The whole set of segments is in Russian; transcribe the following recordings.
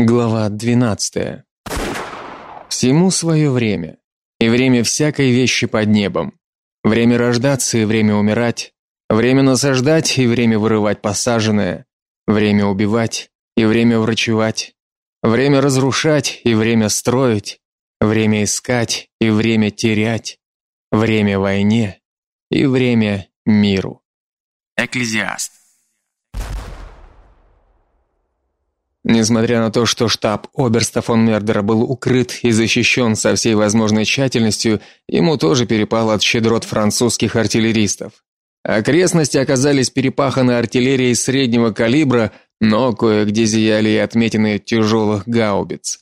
Глава 12. Всему свое время, и время всякой вещи под небом. Время рождаться и время умирать, время насаждать и время вырывать посаженное, время убивать и время врачевать, время разрушать и время строить, время искать и время терять, время войне и время миру. Экклезиаст Несмотря на то, что штаб оберста фон Мердера был укрыт и защищен со всей возможной тщательностью, ему тоже перепало от щедрот французских артиллеристов. Окрестности оказались перепаханы артиллерией среднего калибра, но кое-где зияли и отметины тяжелых гаубиц.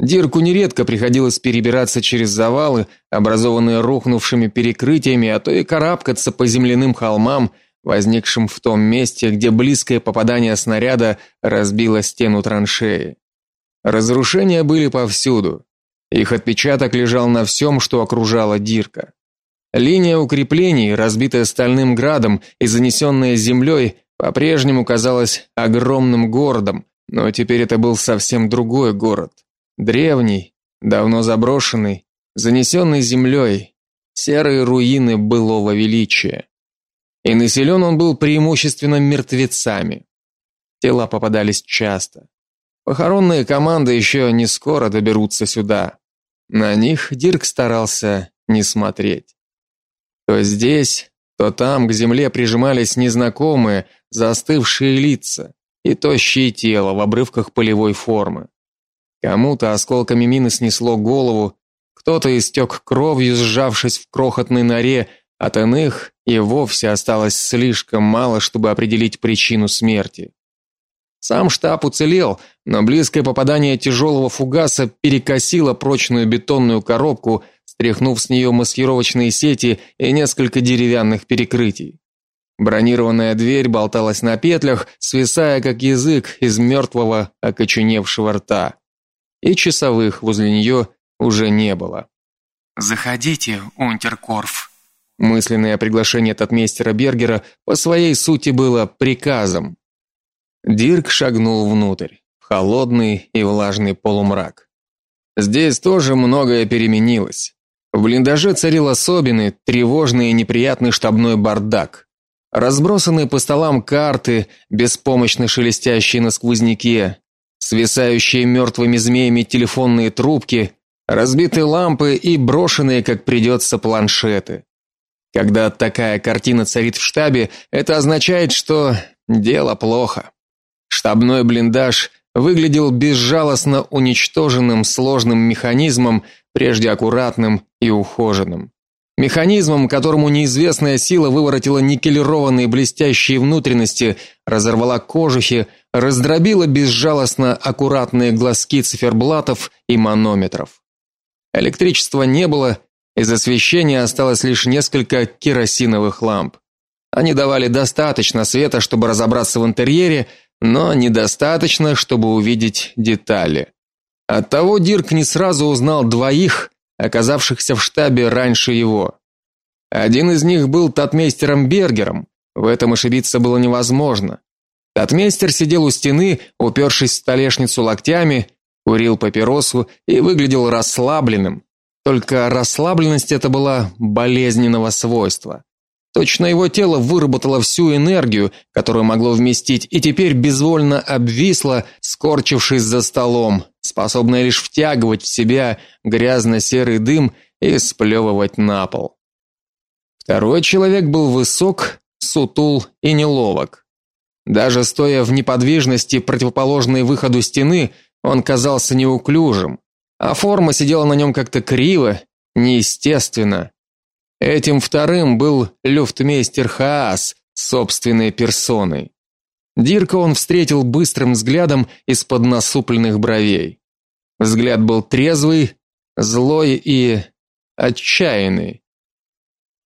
Дирку нередко приходилось перебираться через завалы, образованные рухнувшими перекрытиями, а то и карабкаться по земляным холмам, возникшим в том месте, где близкое попадание снаряда разбило стену траншеи. Разрушения были повсюду. Их отпечаток лежал на всем, что окружало Дирка. Линия укреплений, разбитая стальным градом и занесенная землей, по-прежнему казалась огромным городом, но теперь это был совсем другой город. Древний, давно заброшенный, занесенный землей, серые руины былого величия и населен он был преимущественно мертвецами. Тела попадались часто. Похоронные команды еще не скоро доберутся сюда. На них Дирк старался не смотреть. То здесь, то там к земле прижимались незнакомые, застывшие лица и тощие тела в обрывках полевой формы. Кому-то осколками мины снесло голову, кто-то истек кровью, сжавшись в крохотной норе, от иных и вовсе осталось слишком мало, чтобы определить причину смерти. Сам штаб уцелел, но близкое попадание тяжелого фугаса перекосило прочную бетонную коробку, стряхнув с нее маскировочные сети и несколько деревянных перекрытий. Бронированная дверь болталась на петлях, свисая как язык из мертвого окоченевшего рта. И часовых возле нее уже не было. Заходите, Унтеркорф, Мысленное приглашение татмейстера Бергера по своей сути было приказом. Дирк шагнул внутрь, в холодный и влажный полумрак. Здесь тоже многое переменилось. В блиндаже царил особенный, тревожный и неприятный штабной бардак. Разбросанные по столам карты, беспомощно шелестящие на сквозняке, свисающие мертвыми змеями телефонные трубки, разбитые лампы и брошенные, как придется, планшеты. Когда такая картина царит в штабе, это означает, что дело плохо. Штабной блиндаж выглядел безжалостно уничтоженным сложным механизмом, прежде аккуратным и ухоженным. Механизмом, которому неизвестная сила выворотила никелированные блестящие внутренности, разорвала кожухи, раздробила безжалостно аккуратные глазки циферблатов и манометров. Электричества не было, из освещения осталось лишь несколько керосиновых ламп. Они давали достаточно света, чтобы разобраться в интерьере, но недостаточно, чтобы увидеть детали. Оттого Дирк не сразу узнал двоих, оказавшихся в штабе раньше его. Один из них был татмейстером Бергером. В этом ошибиться было невозможно. Татмейстер сидел у стены, упершись в столешницу локтями, курил папиросу и выглядел расслабленным, только расслабленность это была болезненного свойства. Точно его тело выработало всю энергию, которую могло вместить, и теперь безвольно обвисло, скорчившись за столом, способное лишь втягивать в себя грязно-серый дым и сплевывать на пол. Второй человек был высок, сутул и неловок. Даже стоя в неподвижности противоположной выходу стены, он казался неуклюжим а форма сидела на нем как-то криво, неестественно. Этим вторым был люфтмейстер Хаас собственной персоной. Дирка он встретил быстрым взглядом из-под насупленных бровей. Взгляд был трезвый, злой и отчаянный.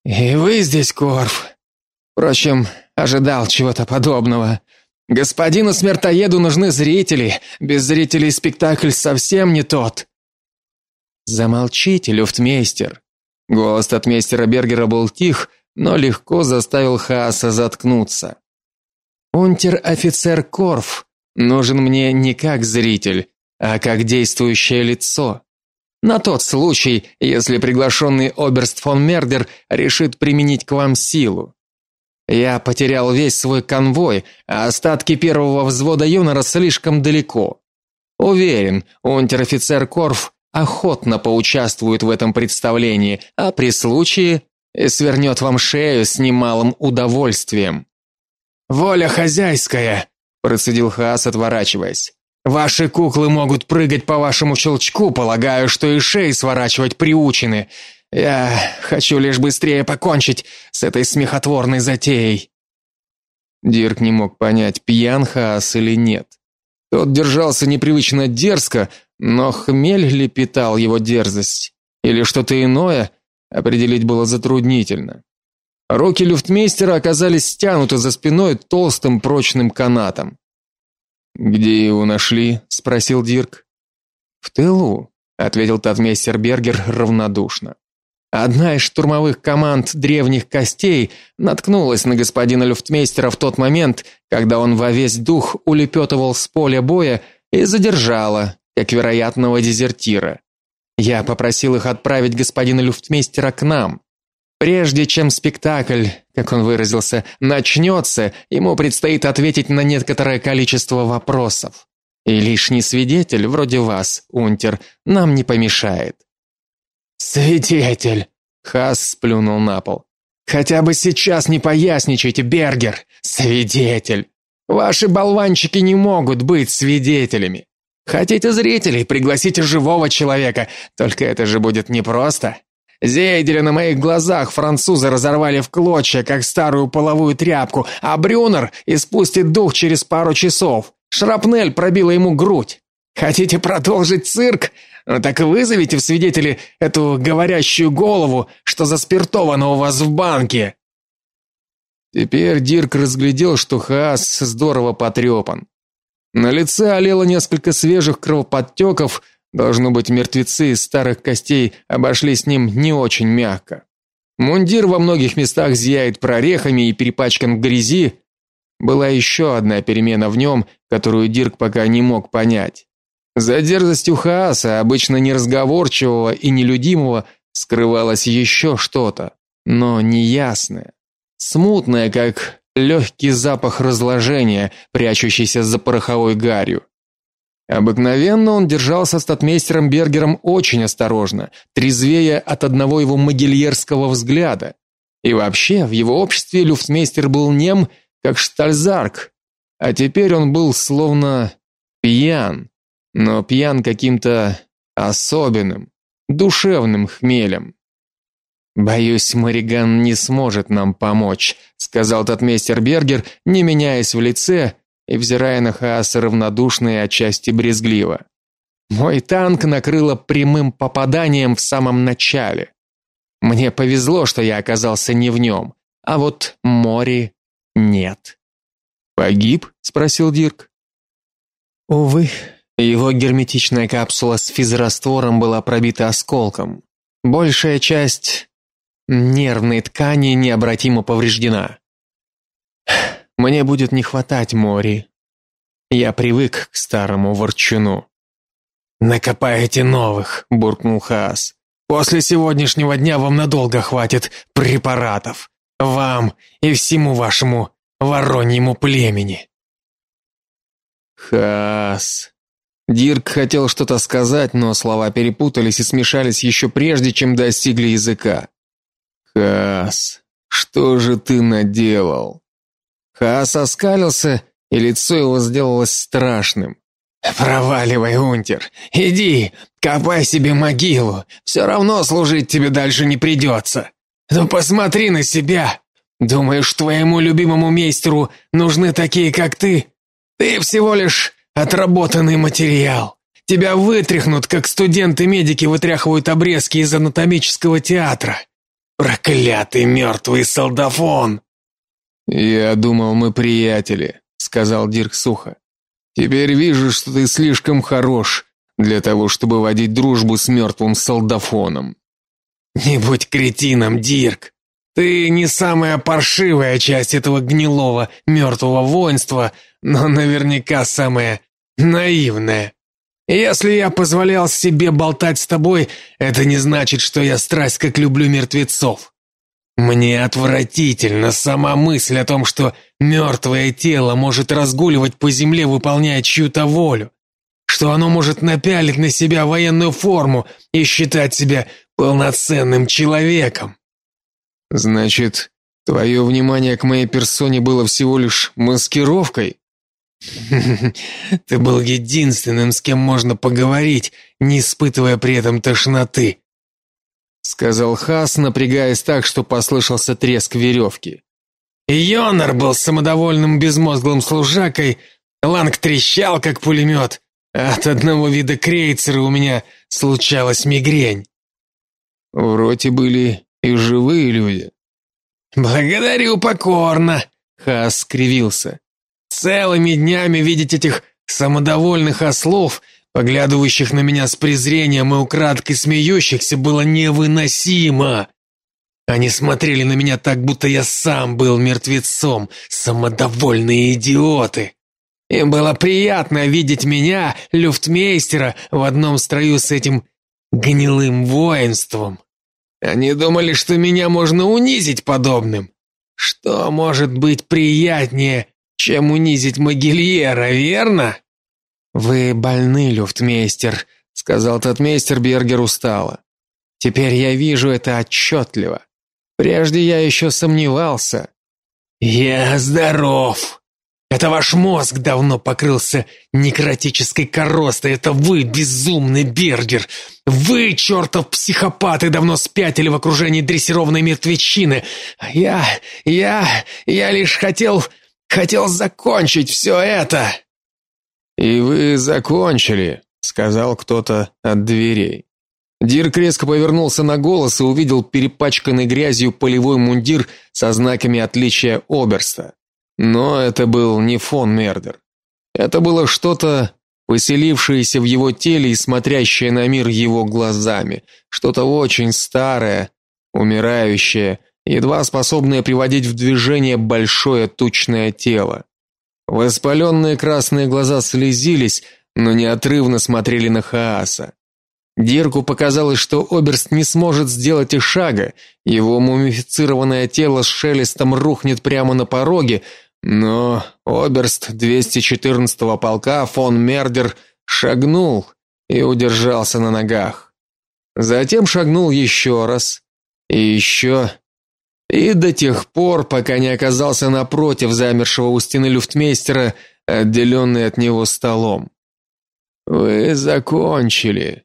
И вы здесь, Корф. Впрочем, ожидал чего-то подобного. Господину смертоеду нужны зрители. Без зрителей спектакль совсем не тот. Замолчите, люфтмейстер. Голос татмейстера Бергера был тих, но легко заставил Хааса заткнуться. Унтер-офицер Корф нужен мне не как зритель, а как действующее лицо. На тот случай, если приглашенный оберст фон Мердер решит применить к вам силу. Я потерял весь свой конвой, а остатки первого взвода Юнора слишком далеко. Уверен, унтер-офицер Корф охотно поучаствует в этом представлении, а при случае свернет вам шею с немалым удовольствием. Воля хозяйская, процедил Хаас, отворачиваясь. Ваши куклы могут прыгать по вашему щелчку, полагаю, что и шеи сворачивать приучены. Я хочу лишь быстрее покончить с этой смехотворной затеей. Дирк не мог понять, пьян Хаас или нет. Тот держался непривычно дерзко, но хмель ли питал его дерзость или что-то иное, определить было затруднительно. Руки люфтмейстера оказались стянуты за спиной толстым прочным канатом. Где его нашли? спросил Дирк. В тылу, ответил татмейстер Бергер равнодушно. Одна из штурмовых команд древних костей наткнулась на господина люфтмейстера в тот момент, когда он во весь дух улепетывал с поля боя и задержала, как вероятного дезертира. Я попросил их отправить господина люфтмейстера к нам. Прежде чем спектакль, как он выразился, начнется, ему предстоит ответить на некоторое количество вопросов. И лишний свидетель, вроде вас, унтер, нам не помешает. Свидетель, Хас сплюнул на пол. Хотя бы сейчас не поясничайте, Бергер. Свидетель. Ваши болванчики не могут быть свидетелями. Хотите зрителей, пригласите живого человека, только это же будет непросто. Зейделя на моих глазах французы разорвали в клочья, как старую половую тряпку, а Брюнер испустит дух через пару часов. Шрапнель пробила ему грудь. Хотите продолжить цирк? Ну так вызовите в свидетели эту говорящую голову, что заспиртована у вас в банке. Теперь Дирк разглядел, что Хаас здорово потрепан. На лице олело несколько свежих кровоподтеков, Должно быть, мертвецы из старых костей обошли с ним не очень мягко. Мундир во многих местах зияет прорехами и перепачкан в грязи. Была еще одна перемена в нем, которую Дирк пока не мог понять. За дерзостью Хааса, обычно неразговорчивого и нелюдимого, скрывалось еще что-то, но неясное, смутное, как легкий запах разложения, прячущийся за пороховой гарью. Обыкновенно он держался с татмейстером Бергером очень осторожно, трезвее от одного его могильерского взгляда. И вообще, в его обществе люфтмейстер был нем, как штальзарк, а теперь он был словно пьян, но пьян каким-то особенным, душевным хмелем. Боюсь, Мариган не сможет нам помочь, сказал татмейстер Бергер, не меняясь в лице и взирая на Хааса равнодушно и отчасти брезгливо. Мой танк накрыло прямым попаданием в самом начале. Мне повезло, что я оказался не в нем, а вот Мори нет. Погиб? спросил Дирк. Увы, его герметичная капсула с физраствором была пробита осколком. Большая часть нервной ткани необратимо повреждена. Мне будет не хватать Мори. Я привык к старому ворчуну. Накопаете новых, буркнул Хаас. После сегодняшнего дня вам надолго хватит препаратов. Вам и всему вашему вороньему племени. Хаас. Дирк хотел что-то сказать, но слова перепутались и смешались еще прежде, чем достигли языка. Хаас, что же ты наделал? Хаас оскалился, и лицо его сделалось страшным. Проваливай, унтер. Иди, копай себе могилу. Все равно служить тебе дальше не придется. Ну посмотри на себя. Думаешь, твоему любимому мейстеру нужны такие, как ты? Ты всего лишь отработанный материал. Тебя вытряхнут, как студенты-медики вытряхивают обрезки из анатомического театра. Проклятый мертвый солдафон. Я думал, мы приятели, сказал Дирк сухо. Теперь вижу, что ты слишком хорош для того, чтобы водить дружбу с мертвым солдафоном. Не будь кретином, Дирк. Ты не самая паршивая часть этого гнилого мертвого воинства, но наверняка самая наивная. Если я позволял себе болтать с тобой, это не значит, что я страсть как люблю мертвецов. Мне отвратительно сама мысль о том, что мертвое тело может разгуливать по земле, выполняя чью-то волю, что оно может напялить на себя военную форму и считать себя полноценным человеком. Значит, твое внимание к моей персоне было всего лишь маскировкой? Ты был единственным, с кем можно поговорить, не испытывая при этом тошноты сказал Хас, напрягаясь так, что послышался треск веревки. Йонар был самодовольным безмозглым служакой, Ланг трещал как пулемет, а от одного вида крейцера у меня случалась мигрень. В роте были и живые люди. Благодарю покорно, Хас скривился. Целыми днями видеть этих самодовольных ослов поглядывающих на меня с презрением и украдкой смеющихся, было невыносимо. Они смотрели на меня так, будто я сам был мертвецом, самодовольные идиоты. Им было приятно видеть меня, люфтмейстера, в одном строю с этим гнилым воинством. Они думали, что меня можно унизить подобным. Что может быть приятнее, чем унизить Могильера, верно? «Вы больны, люфтмейстер», — сказал татмейстер Бергер устало. «Теперь я вижу это отчетливо. Прежде я еще сомневался». «Я здоров. Это ваш мозг давно покрылся некротической коростой. Это вы, безумный Бергер. Вы, чертов психопат, и давно спятили в окружении дрессированной мертвечины. А я, я, я лишь хотел, хотел закончить все это». «И вы закончили», — сказал кто-то от дверей. Дирк резко повернулся на голос и увидел перепачканный грязью полевой мундир со знаками отличия оберста. Но это был не фон Мердер. Это было что-то, поселившееся в его теле и смотрящее на мир его глазами, что-то очень старое, умирающее, едва способное приводить в движение большое тучное тело. Воспаленные красные глаза слезились, но неотрывно смотрели на Хааса. Дирку показалось, что Оберст не сможет сделать и шага, его мумифицированное тело с шелестом рухнет прямо на пороге, но Оберст 214-го полка фон Мердер шагнул и удержался на ногах. Затем шагнул еще раз и еще и до тех пор, пока не оказался напротив замершего у стены люфтмейстера, отделенный от него столом. Вы закончили.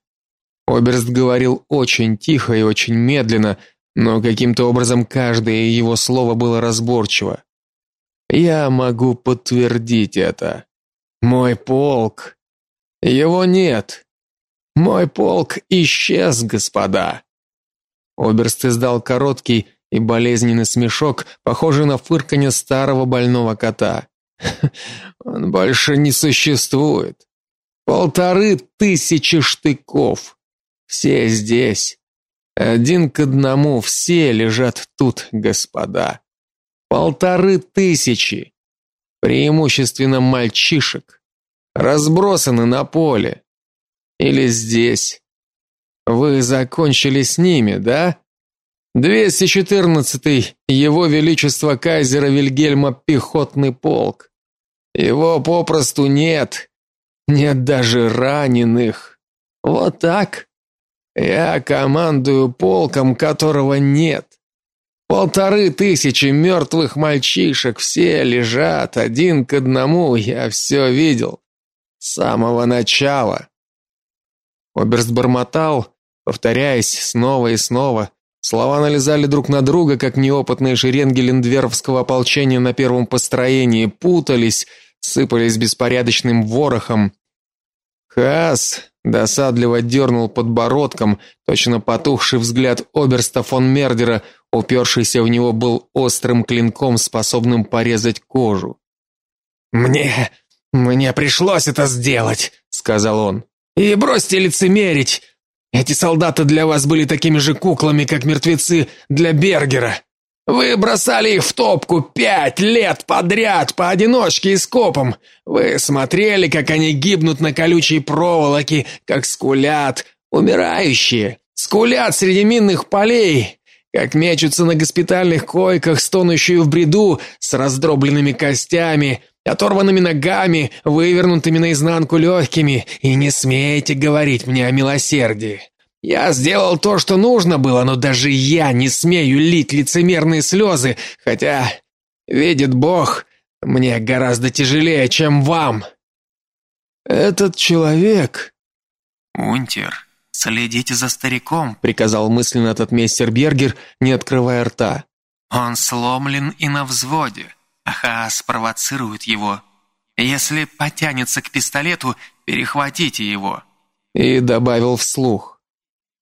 Оберст говорил очень тихо и очень медленно, но каким-то образом каждое его слово было разборчиво. Я могу подтвердить это. Мой полк его нет. Мой полк исчез, господа. Оберст издал короткий и болезненный смешок, похожий на фырканье старого больного кота. Он больше не существует. Полторы тысячи штыков. Все здесь. Один к одному все лежат тут, господа. Полторы тысячи. Преимущественно мальчишек. Разбросаны на поле. Или здесь. Вы закончили с ними, да? 214-й Его Величество Кайзера Вильгельма пехотный полк. Его попросту нет. Нет даже раненых. Вот так. Я командую полком, которого нет. Полторы тысячи мертвых мальчишек, все лежат один к одному, я все видел. С самого начала. Оберст бормотал, повторяясь снова и снова, Слова налезали друг на друга, как неопытные шеренги линдверовского ополчения на первом построении, путались, сыпались беспорядочным ворохом. Хас досадливо дернул подбородком, точно потухший взгляд оберста фон Мердера, упершийся в него был острым клинком, способным порезать кожу. Мне мне пришлось это сделать, сказал он. И бросьте лицемерить. Эти солдаты для вас были такими же куклами, как мертвецы для Бергера. Вы бросали их в топку пять лет подряд, поодиночке и скопом. Вы смотрели, как они гибнут на колючей проволоке, как скулят, умирающие, скулят среди минных полей, как мечутся на госпитальных койках, стонущие в бреду, с раздробленными костями, оторванными ногами, вывернутыми наизнанку легкими, и не смейте говорить мне о милосердии. Я сделал то, что нужно было, но даже я не смею лить лицемерные слезы, хотя, видит Бог, мне гораздо тяжелее, чем вам. Этот человек... Унтер, следите за стариком, приказал мысленно этот мистер Бергер, не открывая рта. Он сломлен и на взводе, а Хаас провоцирует его. Если потянется к пистолету, перехватите его. И добавил вслух.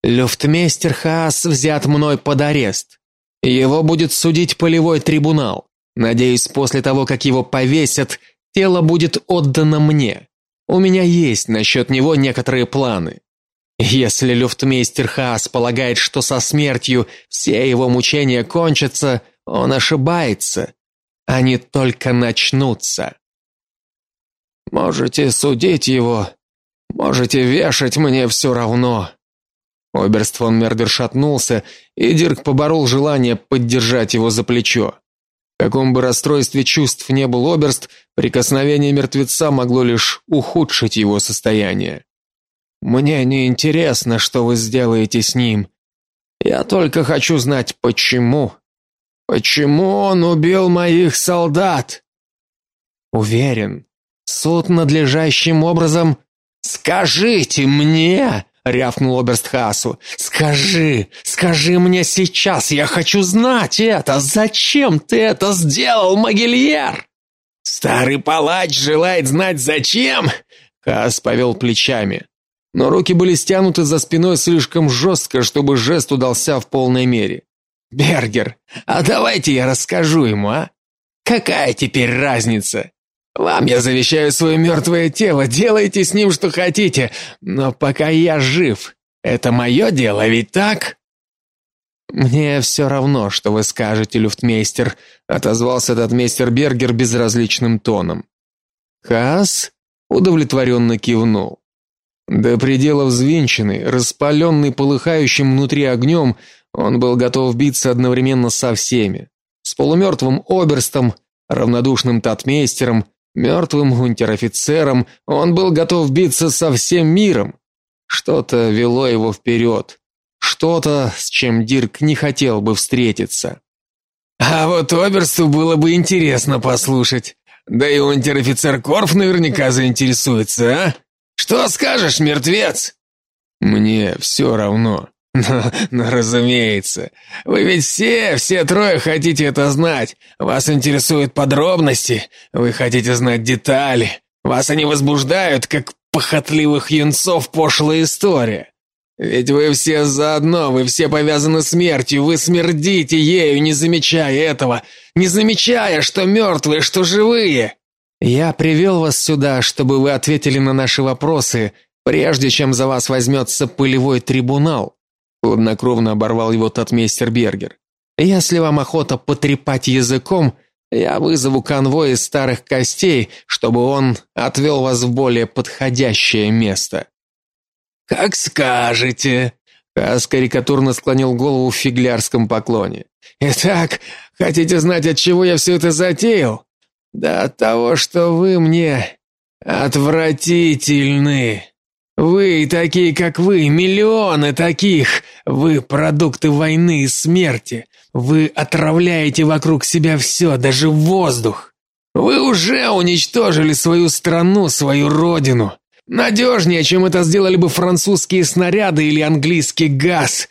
Люфтмейстер Хаас взят мной под арест. Его будет судить полевой трибунал. Надеюсь, после того, как его повесят, тело будет отдано мне. У меня есть насчет него некоторые планы. Если люфтмейстер Хаас полагает, что со смертью все его мучения кончатся, он ошибается. Они только начнутся. Можете судить его, можете вешать мне все равно. Оберст фон Мердер шатнулся, и Дирк поборол желание поддержать его за плечо. В каком бы расстройстве чувств не был Оберст, прикосновение мертвеца могло лишь ухудшить его состояние. Мне не интересно, что вы сделаете с ним. Я только хочу знать почему. Почему он убил моих солдат? Уверен, суд надлежащим образом Скажите мне, рявкнул Оберстхасу. Скажи, скажи мне сейчас, я хочу знать это. Зачем ты это сделал, Могильер? Старый палач желает знать зачем? Хас повел плечами. Но руки были стянуты за спиной слишком жестко, чтобы жест удался в полной мере. Бергер, а давайте я расскажу ему, а? Какая теперь разница? Вам я завещаю свое мертвое тело, делайте с ним что хотите, но пока я жив, это мое дело, ведь так? Мне все равно, что вы скажете, люфтмейстер, отозвался этот мейстер Бергер безразличным тоном. Хас удовлетворенно кивнул. До предела взвинченный, распаленный полыхающим внутри огнем, он был готов биться одновременно со всеми: с полумертвым оберстом, равнодушным татмейстером Мертвым унтер-офицером он был готов биться со всем миром. Что-то вело его вперед. Что-то, с чем Дирк не хотел бы встретиться. А вот Оберсту было бы интересно послушать. Да и унтер-офицер Корф наверняка заинтересуется, а? Что скажешь, мертвец? Мне все равно. Но, но разумеется. Вы ведь все, все трое хотите это знать. Вас интересуют подробности. Вы хотите знать детали. Вас они возбуждают, как похотливых юнцов пошлая история. Ведь вы все заодно, вы все повязаны смертью, вы смердите ею, не замечая этого, не замечая, что мертвые, что живые. Я привел вас сюда, чтобы вы ответили на наши вопросы, прежде чем за вас возьмется пылевой трибунал. Хладнокровно оборвал его татмейстер Бергер. Если вам охота потрепать языком, я вызову конвой из старых костей, чтобы он отвел вас в более подходящее место. Как скажете. Кас карикатурно склонил голову в фиглярском поклоне. Итак, хотите знать, от чего я все это затеял? Да от того, что вы мне отвратительны. Вы, такие как вы, миллионы таких. Вы продукты войны и смерти. Вы отравляете вокруг себя все, даже воздух. Вы уже уничтожили свою страну, свою родину. Надежнее, чем это сделали бы французские снаряды или английский газ.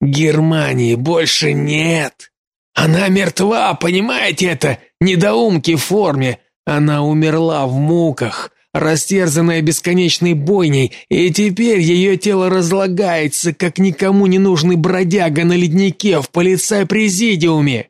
Германии больше нет. Она мертва, понимаете это? Недоумки в форме. Она умерла в муках растерзанная бесконечной бойней, и теперь ее тело разлагается, как никому не нужный бродяга на леднике в полицай-президиуме.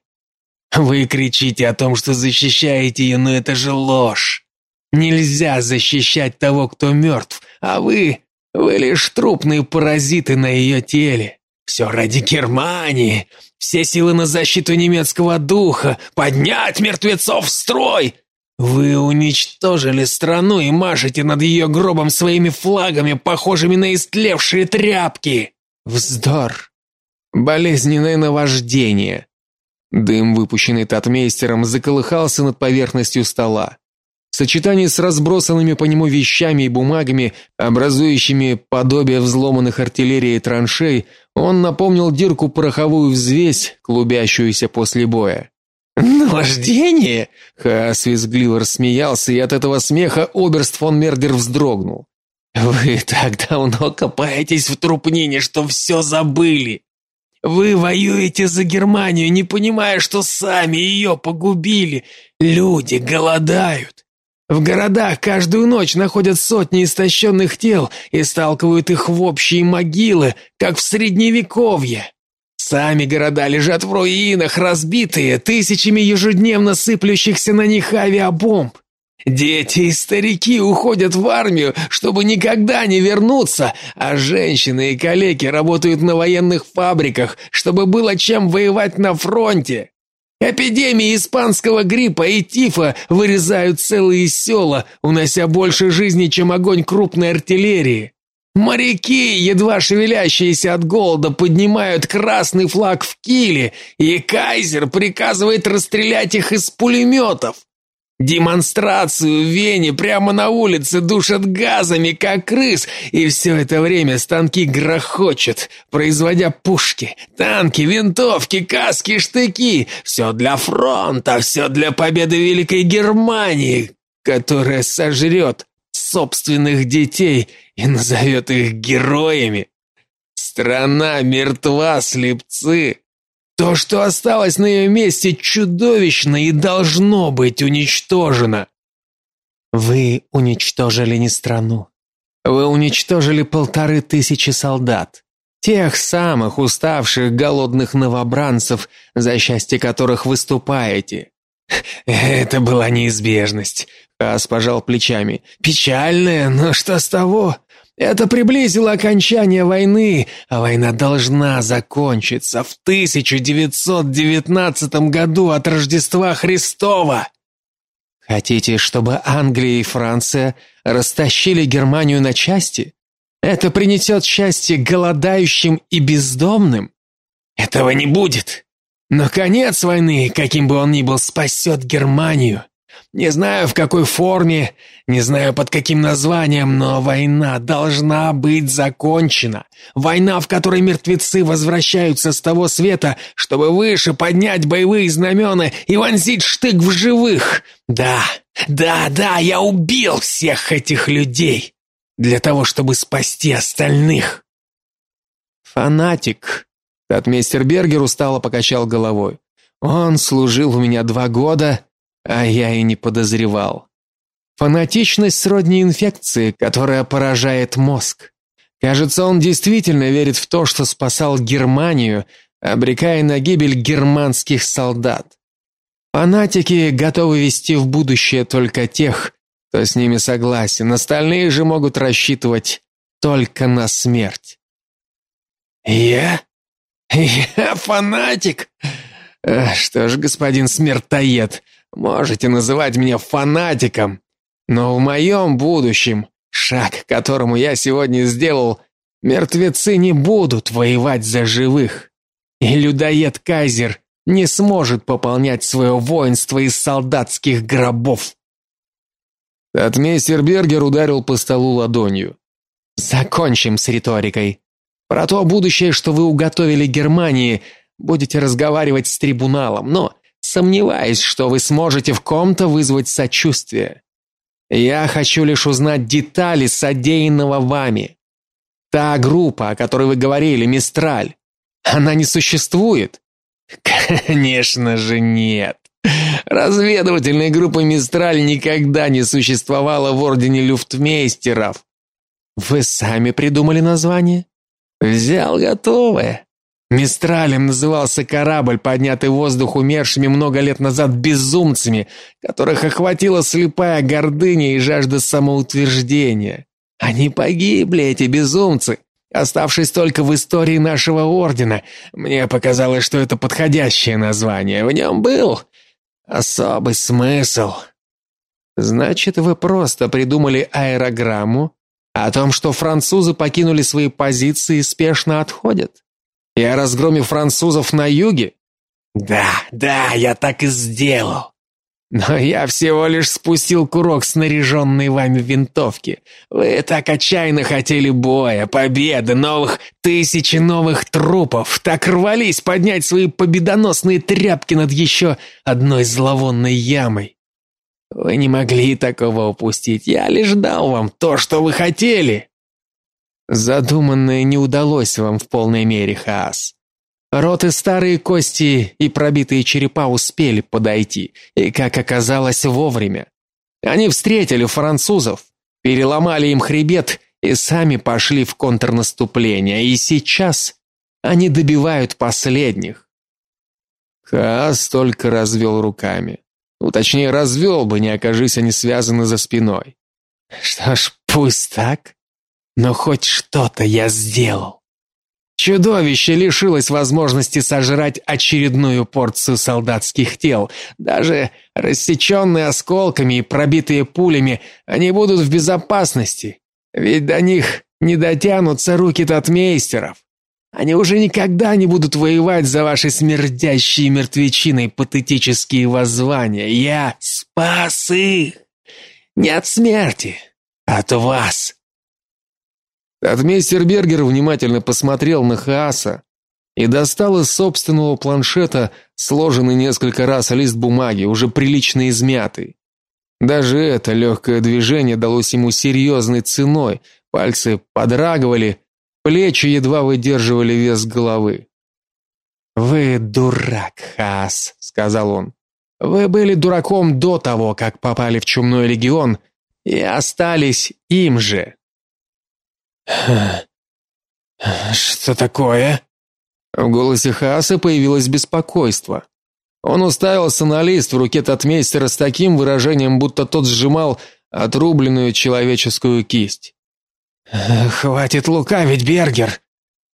Вы кричите о том, что защищаете ее, но это же ложь. Нельзя защищать того, кто мертв, а вы... вы лишь трупные паразиты на ее теле. Все ради Германии. Все силы на защиту немецкого духа. Поднять мертвецов в строй. Вы уничтожили страну и машете над ее гробом своими флагами, похожими на истлевшие тряпки. Вздор. Болезненное наваждение. Дым, выпущенный татмейстером, заколыхался над поверхностью стола. В сочетании с разбросанными по нему вещами и бумагами, образующими подобие взломанных артиллерией траншей, он напомнил Дирку пороховую взвесь, клубящуюся после боя. «Наваждение?» Хаас визгливо рассмеялся, и от этого смеха оберст фон Мердер вздрогнул. «Вы так давно копаетесь в трупнине, что все забыли. Вы воюете за Германию, не понимая, что сами ее погубили. Люди голодают. В городах каждую ночь находят сотни истощенных тел и сталкивают их в общие могилы, как в средневековье. Сами города лежат в руинах, разбитые, тысячами ежедневно сыплющихся на них авиабомб. Дети и старики уходят в армию, чтобы никогда не вернуться, а женщины и калеки работают на военных фабриках, чтобы было чем воевать на фронте. Эпидемии испанского гриппа и тифа вырезают целые села, унося больше жизни, чем огонь крупной артиллерии. Моряки, едва шевелящиеся от голода, поднимают красный флаг в киле, и кайзер приказывает расстрелять их из пулеметов. Демонстрацию в Вене прямо на улице душат газами, как крыс, и все это время станки грохочут, производя пушки, танки, винтовки, каски, штыки. Все для фронта, все для победы Великой Германии, которая сожрет собственных детей и назовет их героями. Страна мертва, слепцы. То, что осталось на ее месте, чудовищно и должно быть уничтожено. Вы уничтожили не страну. Вы уничтожили полторы тысячи солдат. Тех самых уставших голодных новобранцев, за счастье которых выступаете. Это была неизбежность. Хас пожал плечами. Печальная, но что с того? Это приблизило окончание войны, а война должна закончиться в 1919 году от Рождества Христова. Хотите, чтобы Англия и Франция растащили Германию на части? Это принесет счастье голодающим и бездомным? Этого не будет. Но конец войны, каким бы он ни был, спасет Германию. Не знаю, в какой форме, не знаю, под каким названием, но война должна быть закончена. Война, в которой мертвецы возвращаются с того света, чтобы выше поднять боевые знамена и вонзить штык в живых. Да, да, да, я убил всех этих людей для того, чтобы спасти остальных. Фанатик. Татмейстер Бергер устало покачал головой. Он служил у меня два года а я и не подозревал. Фанатичность сродни инфекции, которая поражает мозг. Кажется, он действительно верит в то, что спасал Германию, обрекая на гибель германских солдат. Фанатики готовы вести в будущее только тех, кто с ними согласен, остальные же могут рассчитывать только на смерть. Я? Я фанатик? Что ж, господин смертоед, Можете называть меня фанатиком, но в моем будущем, шаг, которому я сегодня сделал, мертвецы не будут воевать за живых. И людоед Кайзер не сможет пополнять свое воинство из солдатских гробов. Татмейстер Бергер ударил по столу ладонью. Закончим с риторикой. Про то будущее, что вы уготовили Германии, будете разговаривать с трибуналом, но Сомневаюсь, что вы сможете в ком-то вызвать сочувствие. Я хочу лишь узнать детали содеянного вами. Та группа, о которой вы говорили, Мистраль, она не существует? Конечно же нет. Разведывательной группы Мистраль никогда не существовало в ордене люфтмейстеров. Вы сами придумали название? Взял готовое. Мистралем назывался корабль, поднятый в воздух умершими много лет назад безумцами, которых охватила слепая гордыня и жажда самоутверждения. Они погибли, эти безумцы. оставшись только в истории нашего ордена. Мне показалось, что это подходящее название. В нем был особый смысл. Значит, вы просто придумали аэрограмму о том, что французы покинули свои позиции и спешно отходят? И о разгроме французов на юге? Да, да, я так и сделал. Но я всего лишь спустил курок снаряженной вами винтовки. Вы так отчаянно хотели боя, победы, новых тысячи новых трупов, так рвались поднять свои победоносные тряпки над еще одной зловонной ямой. Вы не могли такого упустить. Я лишь дал вам то, что вы хотели. Задуманное не удалось вам в полной мере, Хаас. Роты старые кости и пробитые черепа успели подойти, и, как оказалось, вовремя. Они встретили французов, переломали им хребет и сами пошли в контрнаступление, и сейчас они добивают последних. Хаас только развел руками. Ну, точнее, развел бы, не окажись они связаны за спиной. Что ж, пусть так, но хоть что-то я сделал. Чудовище лишилось возможности сожрать очередную порцию солдатских тел. Даже рассеченные осколками и пробитые пулями, они будут в безопасности. Ведь до них не дотянутся руки татмейстеров. Они уже никогда не будут воевать за ваши смердящие мертвечиной патетические воззвания. Я спас их. Не от смерти, а от вас. Адмейстер Бергер внимательно посмотрел на Хааса и достал из собственного планшета сложенный несколько раз лист бумаги, уже прилично измятый. Даже это легкое движение далось ему серьезной ценой. Пальцы подрагивали, плечи едва выдерживали вес головы. Вы дурак, Хаас, сказал он. Вы были дураком до того, как попали в чумной легион и остались им же. «Что такое?» В голосе Хааса появилось беспокойство. Он уставился на лист в руке татмейстера с таким выражением, будто тот сжимал отрубленную человеческую кисть. «Хватит лукавить, Бергер.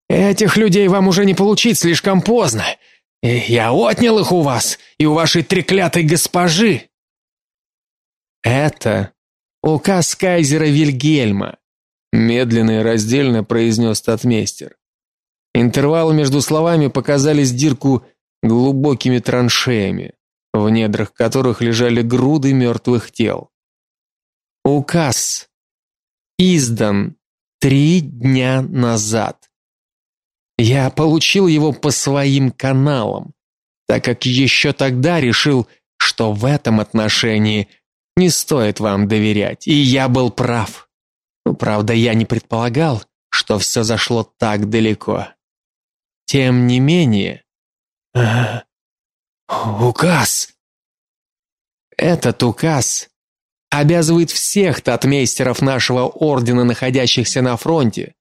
Этих людей вам уже не получить слишком поздно. Я отнял их у вас и у вашей треклятой госпожи». Это указ кайзера Вильгельма, Медленно и раздельно произнес татмейстер. Интервалы между словами показались Дирку глубокими траншеями, в недрах которых лежали груды мертвых тел. Указ издан три дня назад. Я получил его по своим каналам, так как еще тогда решил, что в этом отношении не стоит вам доверять, и я был прав. Правда, я не предполагал, что все зашло так далеко. Тем не менее... А, указ! Этот указ обязывает всех татмейстеров нашего ордена, находящихся на фронте,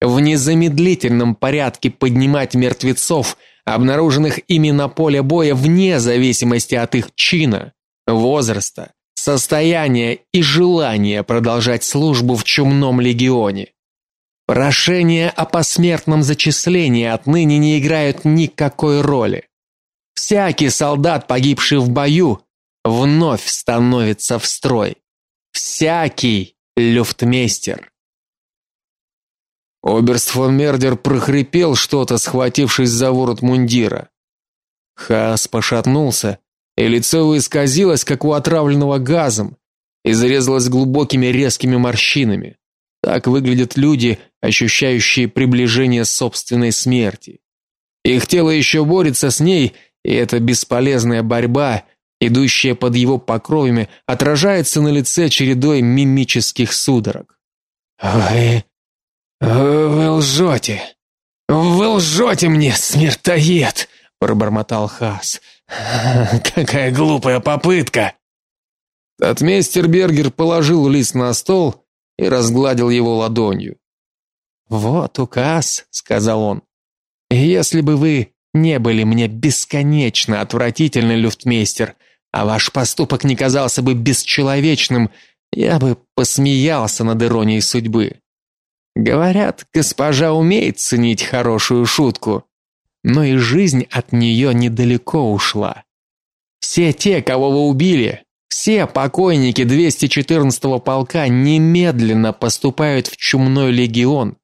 в незамедлительном порядке поднимать мертвецов, обнаруженных ими на поле боя вне зависимости от их чина, возраста, состояние и желание продолжать службу в чумном легионе. Прошения о посмертном зачислении отныне не играют никакой роли. Всякий солдат, погибший в бою, вновь становится в строй. Всякий люфтмейстер. Оберст фон Мердер прохрипел что-то, схватившись за ворот мундира. Хас пошатнулся и лицо его исказилось, как у отравленного газом, и зарезалось глубокими резкими морщинами. Так выглядят люди, ощущающие приближение собственной смерти. Их тело еще борется с ней, и эта бесполезная борьба, идущая под его покровами, отражается на лице чередой мимических судорог. Вы вы лжете! Вы лжете мне, смертоед, пробормотал Хас. Какая глупая попытка. Отмейстер Бергер положил лист на стол и разгладил его ладонью. Вот указ, сказал он. Если бы вы не были мне бесконечно отвратительный люфтмейстер, а ваш поступок не казался бы бесчеловечным, я бы посмеялся над иронией судьбы. Говорят, госпожа умеет ценить хорошую шутку, но и жизнь от нее недалеко ушла. Все те, кого вы убили, все покойники 214-го полка немедленно поступают в чумной легион.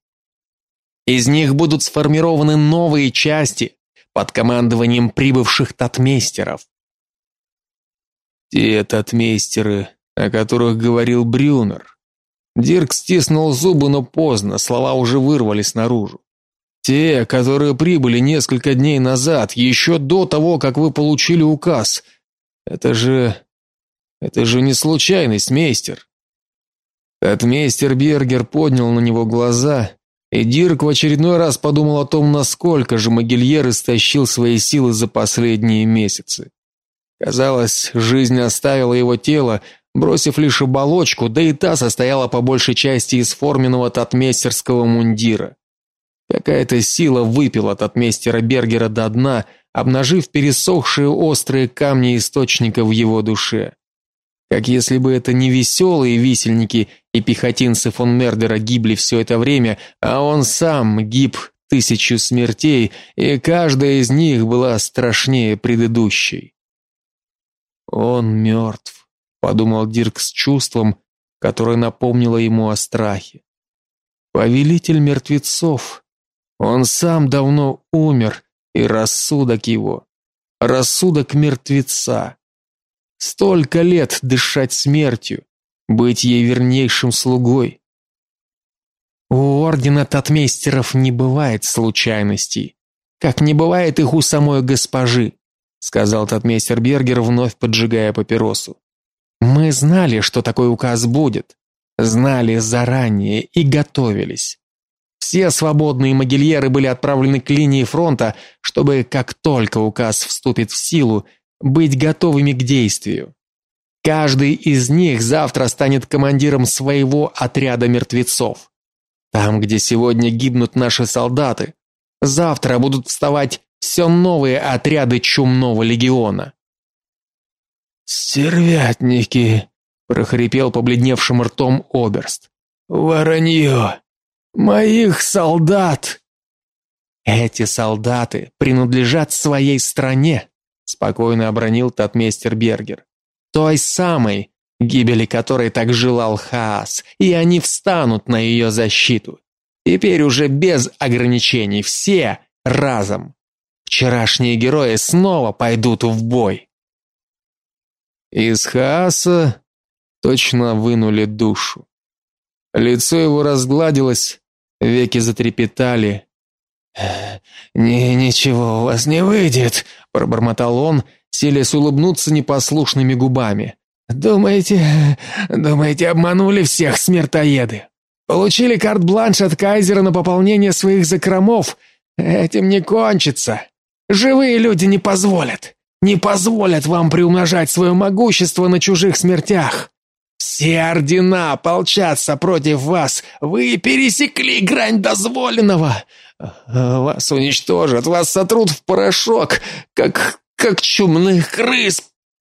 Из них будут сформированы новые части под командованием прибывших татмейстеров. Те татмейстеры, о которых говорил Брюнер. Дирк стиснул зубы, но поздно, слова уже вырвались наружу. Те, которые прибыли несколько дней назад, еще до того, как вы получили указ. Это же это же не случайность, мейстер. Татмейстер Бергер поднял на него глаза, и Дирк в очередной раз подумал о том, насколько же Могильер истощил свои силы за последние месяцы. Казалось, жизнь оставила его тело, бросив лишь оболочку, да и та состояла по большей части из форменного татмейстерского мундира. Какая-то сила выпила татмейстера Бергера до дна, обнажив пересохшие острые камни источника в его душе. Как если бы это не веселые висельники и пехотинцы фон Мердера гибли все это время, а он сам гиб тысячу смертей, и каждая из них была страшнее предыдущей. Он мертв», — подумал Дирк с чувством, которое напомнило ему о страхе. Повелитель мертвецов. Он сам давно умер, и рассудок его, рассудок мертвеца. Столько лет дышать смертью, быть ей вернейшим слугой. У ордена татмейстеров не бывает случайностей, как не бывает их у самой госпожи, сказал татмейстер Бергер, вновь поджигая папиросу. Мы знали, что такой указ будет, знали заранее и готовились. Все свободные могильеры были отправлены к линии фронта, чтобы как только указ вступит в силу, быть готовыми к действию. Каждый из них завтра станет командиром своего отряда мертвецов. Там, где сегодня гибнут наши солдаты, завтра будут вставать все новые отряды чумного легиона. Стервятники, прохрипел побледневшим ртом оберст. Воронье! Моих солдат! Эти солдаты принадлежат своей стране, спокойно обронил татмейстер Бергер. Той самой, гибели которой так желал Хаас, и они встанут на ее защиту. Теперь уже без ограничений, все разом. Вчерашние герои снова пойдут в бой. Из Хааса точно вынули душу. Лицо его разгладилось, веки затрепетали. «Не, ничего у вас не выйдет», пробормотал он, силясь улыбнуться непослушными губами. Думаете, думаете, обманули всех смертоеды? Получили карт-бланш от кайзера на пополнение своих закромов? Этим не кончится. Живые люди не позволят, не позволят вам приумножать свое могущество на чужих смертях. Все ордена ополчатся против вас. Вы пересекли грань дозволенного. Вас уничтожат, вас сотрут в порошок, как как чумных крыс,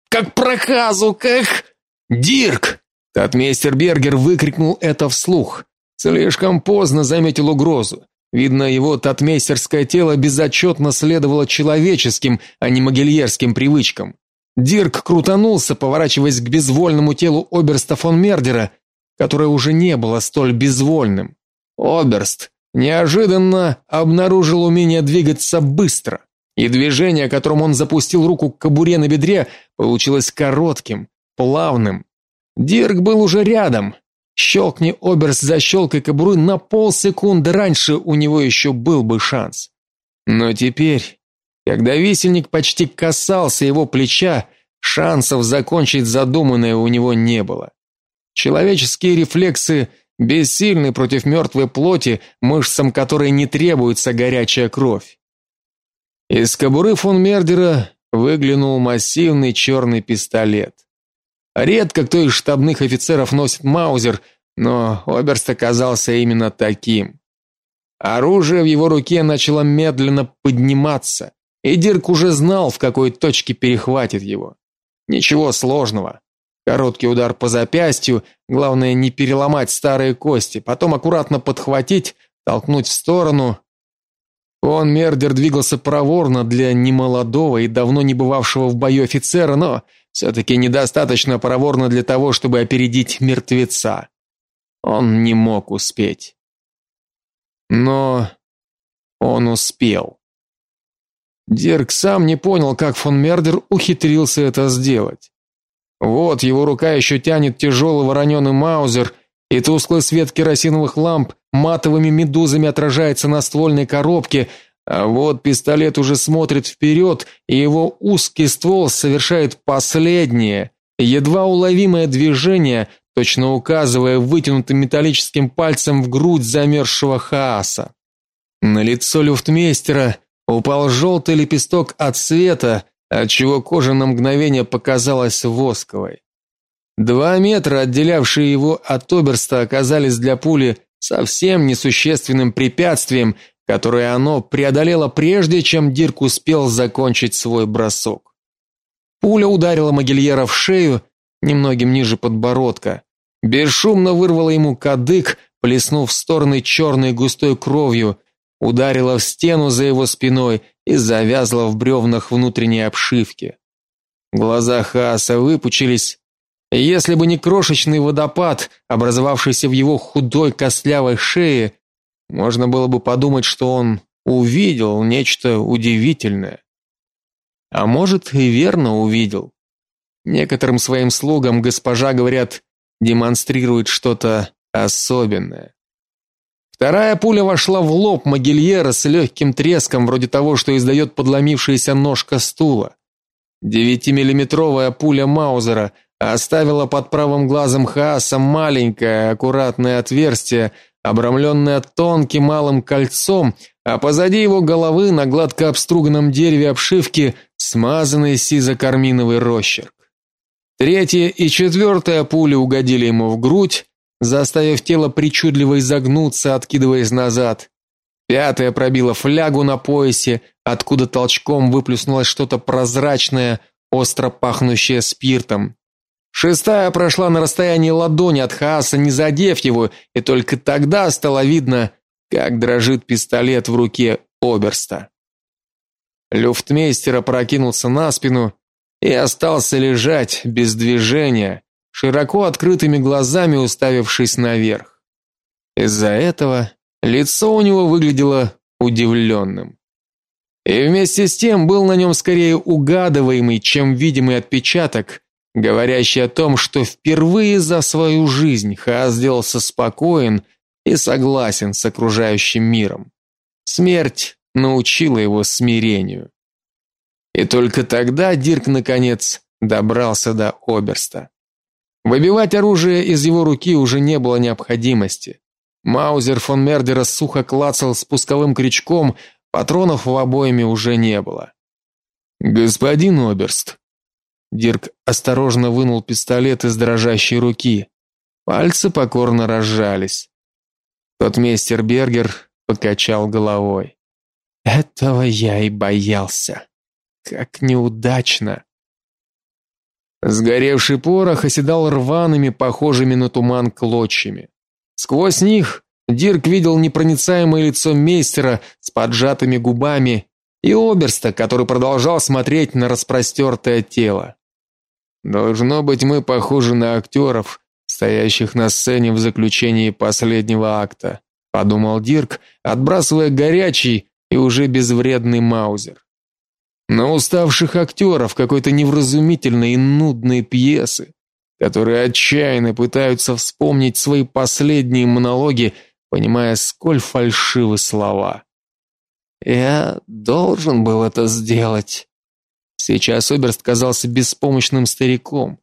как проказу, как Дирк. Татмейстер Бергер выкрикнул это вслух. Слишком поздно заметил угрозу. Видно, его татмейстерское тело безотчетно следовало человеческим, а не могильерским привычкам. Дирк крутанулся, поворачиваясь к безвольному телу оберста фон Мердера, которое уже не было столь безвольным. Оберст неожиданно обнаружил умение двигаться быстро, и движение, которым он запустил руку к кобуре на бедре, получилось коротким, плавным. Дирк был уже рядом. Щелкни оберст за щелкой кобуры на полсекунды раньше у него еще был бы шанс. Но теперь когда висельник почти касался его плеча, шансов закончить задуманное у него не было. Человеческие рефлексы бессильны против мертвой плоти, мышцам которой не требуется горячая кровь. Из кобуры фон Мердера выглянул массивный черный пистолет. Редко кто из штабных офицеров носит маузер, но Оберст оказался именно таким. Оружие в его руке начало медленно подниматься, и Дирк уже знал, в какой точке перехватит его. Ничего сложного. Короткий удар по запястью, главное не переломать старые кости, потом аккуратно подхватить, толкнуть в сторону. Он Мердер двигался проворно для немолодого и давно не бывавшего в бою офицера, но все-таки недостаточно проворно для того, чтобы опередить мертвеца. Он не мог успеть. Но он успел. Дирк сам не понял, как фон Мердер ухитрился это сделать. Вот его рука еще тянет тяжелый вороненый маузер, и тусклый свет керосиновых ламп матовыми медузами отражается на ствольной коробке, а вот пистолет уже смотрит вперед, и его узкий ствол совершает последнее, едва уловимое движение, точно указывая вытянутым металлическим пальцем в грудь замерзшего хаоса. На лицо люфтмейстера упал желтый лепесток от света, отчего кожа на мгновение показалась восковой. Два метра, отделявшие его от оберста, оказались для пули совсем несущественным препятствием, которое оно преодолело прежде, чем Дирк успел закончить свой бросок. Пуля ударила Могильера в шею, немногим ниже подбородка, бесшумно вырвала ему кадык, плеснув в стороны черной густой кровью, ударила в стену за его спиной и завязла в бревнах внутренней обшивки. Глаза Хааса выпучились, если бы не крошечный водопад, образовавшийся в его худой костлявой шее, можно было бы подумать, что он увидел нечто удивительное. А может, и верно увидел. Некоторым своим слугам госпожа, говорят, демонстрирует что-то особенное. Вторая пуля вошла в лоб Могильера с легким треском, вроде того, что издает подломившаяся ножка стула. Девятимиллиметровая пуля Маузера оставила под правым глазом Хааса маленькое, аккуратное отверстие, обрамленное тонким малым кольцом, а позади его головы на гладко обструганном дереве обшивки смазанный сизо-карминовый росчерк. Третья и четвертая пули угодили ему в грудь, заставив тело причудливо изогнуться, откидываясь назад. Пятая пробила флягу на поясе, откуда толчком выплеснулось что-то прозрачное, остро пахнущее спиртом. Шестая прошла на расстоянии ладони от Хааса, не задев его, и только тогда стало видно, как дрожит пистолет в руке оберста. Люфтмейстер опрокинулся на спину и остался лежать без движения, широко открытыми глазами уставившись наверх. Из-за этого лицо у него выглядело удивленным. И вместе с тем был на нем скорее угадываемый, чем видимый отпечаток, говорящий о том, что впервые за свою жизнь Хаас сделался спокоен и согласен с окружающим миром. Смерть научила его смирению. И только тогда Дирк наконец добрался до оберста. Выбивать оружие из его руки уже не было необходимости. Маузер фон Мердера сухо клацал спусковым крючком, патронов в обойме уже не было. Господин Оберст. Дирк осторожно вынул пистолет из дрожащей руки. Пальцы покорно разжались. Тот мистер Бергер покачал головой. Этого я и боялся. Как неудачно. Сгоревший порох оседал рваными, похожими на туман клочьями. Сквозь них Дирк видел непроницаемое лицо мейстера с поджатыми губами и оберста, который продолжал смотреть на распростертое тело. Должно быть, мы похожи на актеров, стоящих на сцене в заключении последнего акта, подумал Дирк, отбрасывая горячий и уже безвредный маузер на уставших актеров какой-то невразумительной и нудной пьесы, которые отчаянно пытаются вспомнить свои последние монологи, понимая, сколь фальшивы слова. Я должен был это сделать. Сейчас Оберст казался беспомощным стариком.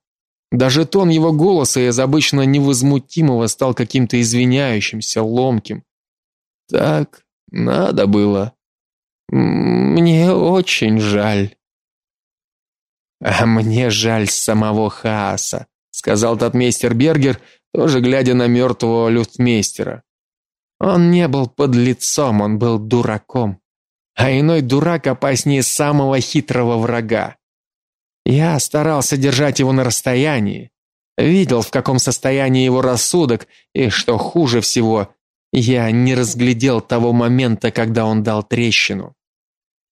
Даже тон его голоса из обычно невозмутимого стал каким-то извиняющимся, ломким. Так надо было. Мне очень жаль. А мне жаль самого Хааса, сказал татмейстер Бергер, тоже глядя на мертвого люфтмейстера. Он не был подлецом, он был дураком. А иной дурак опаснее самого хитрого врага. Я старался держать его на расстоянии, видел, в каком состоянии его рассудок, и что хуже всего, я не разглядел того момента, когда он дал трещину.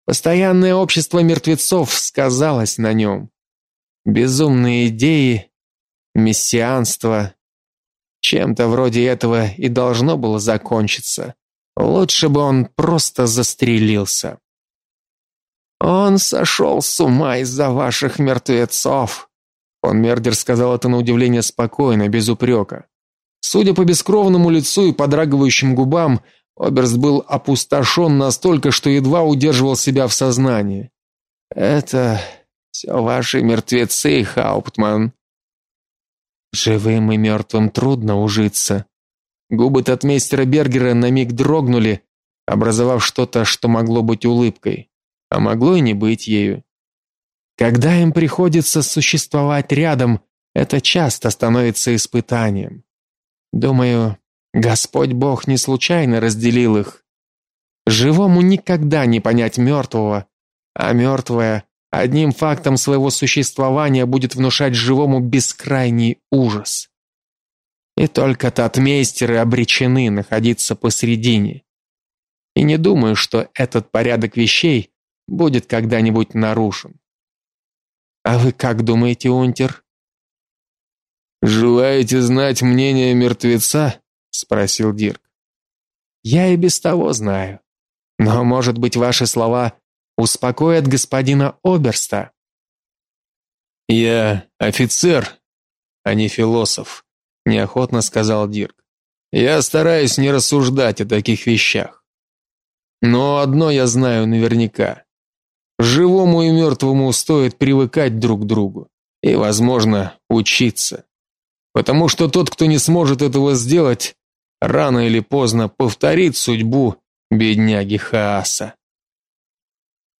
Постоянное общество мертвецов сказалось на нем. Безумные идеи, мессианство, чем-то вроде этого и должно было закончиться. Лучше бы он просто застрелился. Он сошел с ума из-за ваших мертвецов. Он Мердер сказал это на удивление спокойно, без упрека. Судя по бескровному лицу и подрагивающим губам, Оберст был опустошен настолько, что едва удерживал себя в сознании. Это все ваши мертвецы, Хауптман. Живым и мертвым трудно ужиться. Губы татмейстера Бергера на миг дрогнули, образовав что-то, что могло быть улыбкой, а могло и не быть ею. Когда им приходится существовать рядом, это часто становится испытанием. Думаю, Господь Бог не случайно разделил их. Живому никогда не понять мертвого, а мертвое одним фактом своего существования будет внушать живому бескрайний ужас. И только татмейстеры обречены находиться посередине. И не думаю, что этот порядок вещей будет когда-нибудь нарушен. А вы как думаете, Унтер? Желаете знать мнение мертвеца? спросил Дирк. Я и без того знаю. Но, может быть, ваши слова успокоят господина Оберста. Я офицер, а не философ, неохотно сказал Дирк. Я стараюсь не рассуждать о таких вещах. Но одно я знаю наверняка. Живому и мертвому стоит привыкать друг к другу и, возможно, учиться. Потому что тот, кто не сможет этого сделать, рано или поздно повторит судьбу бедняги Хааса.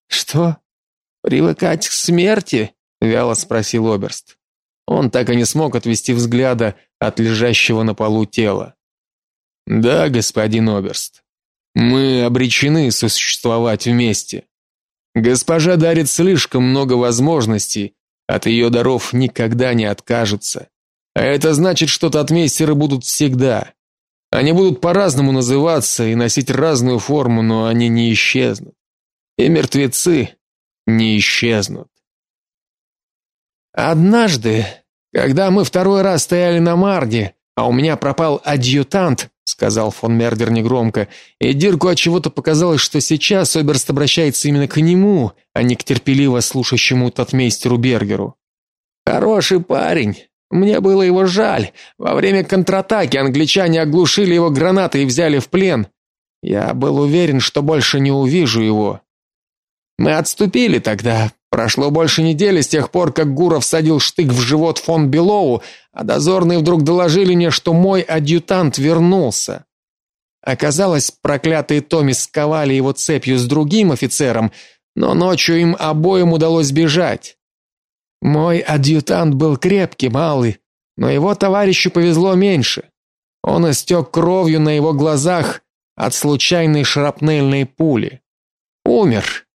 Что? Привыкать к смерти? вяло спросил Оберст. Он так и не смог отвести взгляда от лежащего на полу тела. Да, господин Оберст. Мы обречены сосуществовать вместе. Госпожа дарит слишком много возможностей, от ее даров никогда не откажется. А это значит, что татмейстеры будут всегда. Они будут по-разному называться и носить разную форму, но они не исчезнут. И мертвецы не исчезнут. Однажды, когда мы второй раз стояли на Марде, а у меня пропал адъютант, сказал фон Мердер негромко, и Дирку от чего-то показалось, что сейчас Оберст обращается именно к нему, а не к терпеливо слушающему татмейстеру Бергеру. Хороший парень, мне было его жаль. Во время контратаки англичане оглушили его гранатой и взяли в плен. Я был уверен, что больше не увижу его. Мы отступили тогда. Прошло больше недели с тех пор, как Гуров садил штык в живот фон Белоу, а дозорные вдруг доложили мне, что мой адъютант вернулся. Оказалось, проклятые Томи сковали его цепью с другим офицером, но ночью им обоим удалось бежать. Мой адъютант был крепкий, малый, но его товарищу повезло меньше. Он истек кровью на его глазах от случайной шрапнельной пули. Умер.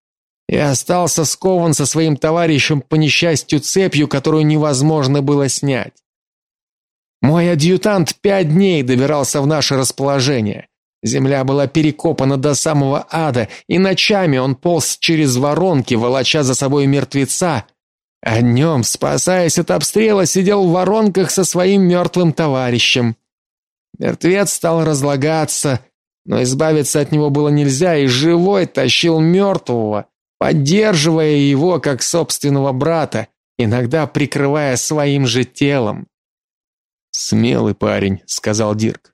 И остался скован со своим товарищем по несчастью цепью, которую невозможно было снять. Мой адъютант пять дней добирался в наше расположение. Земля была перекопана до самого ада, и ночами он полз через воронки, волоча за собой мертвеца, а днем, спасаясь от обстрела, сидел в воронках со своим мертвым товарищем. Мертвец стал разлагаться, но избавиться от него было нельзя, и живой тащил мертвого, поддерживая его как собственного брата, иногда прикрывая своим же телом. Смелый парень, сказал Дирк.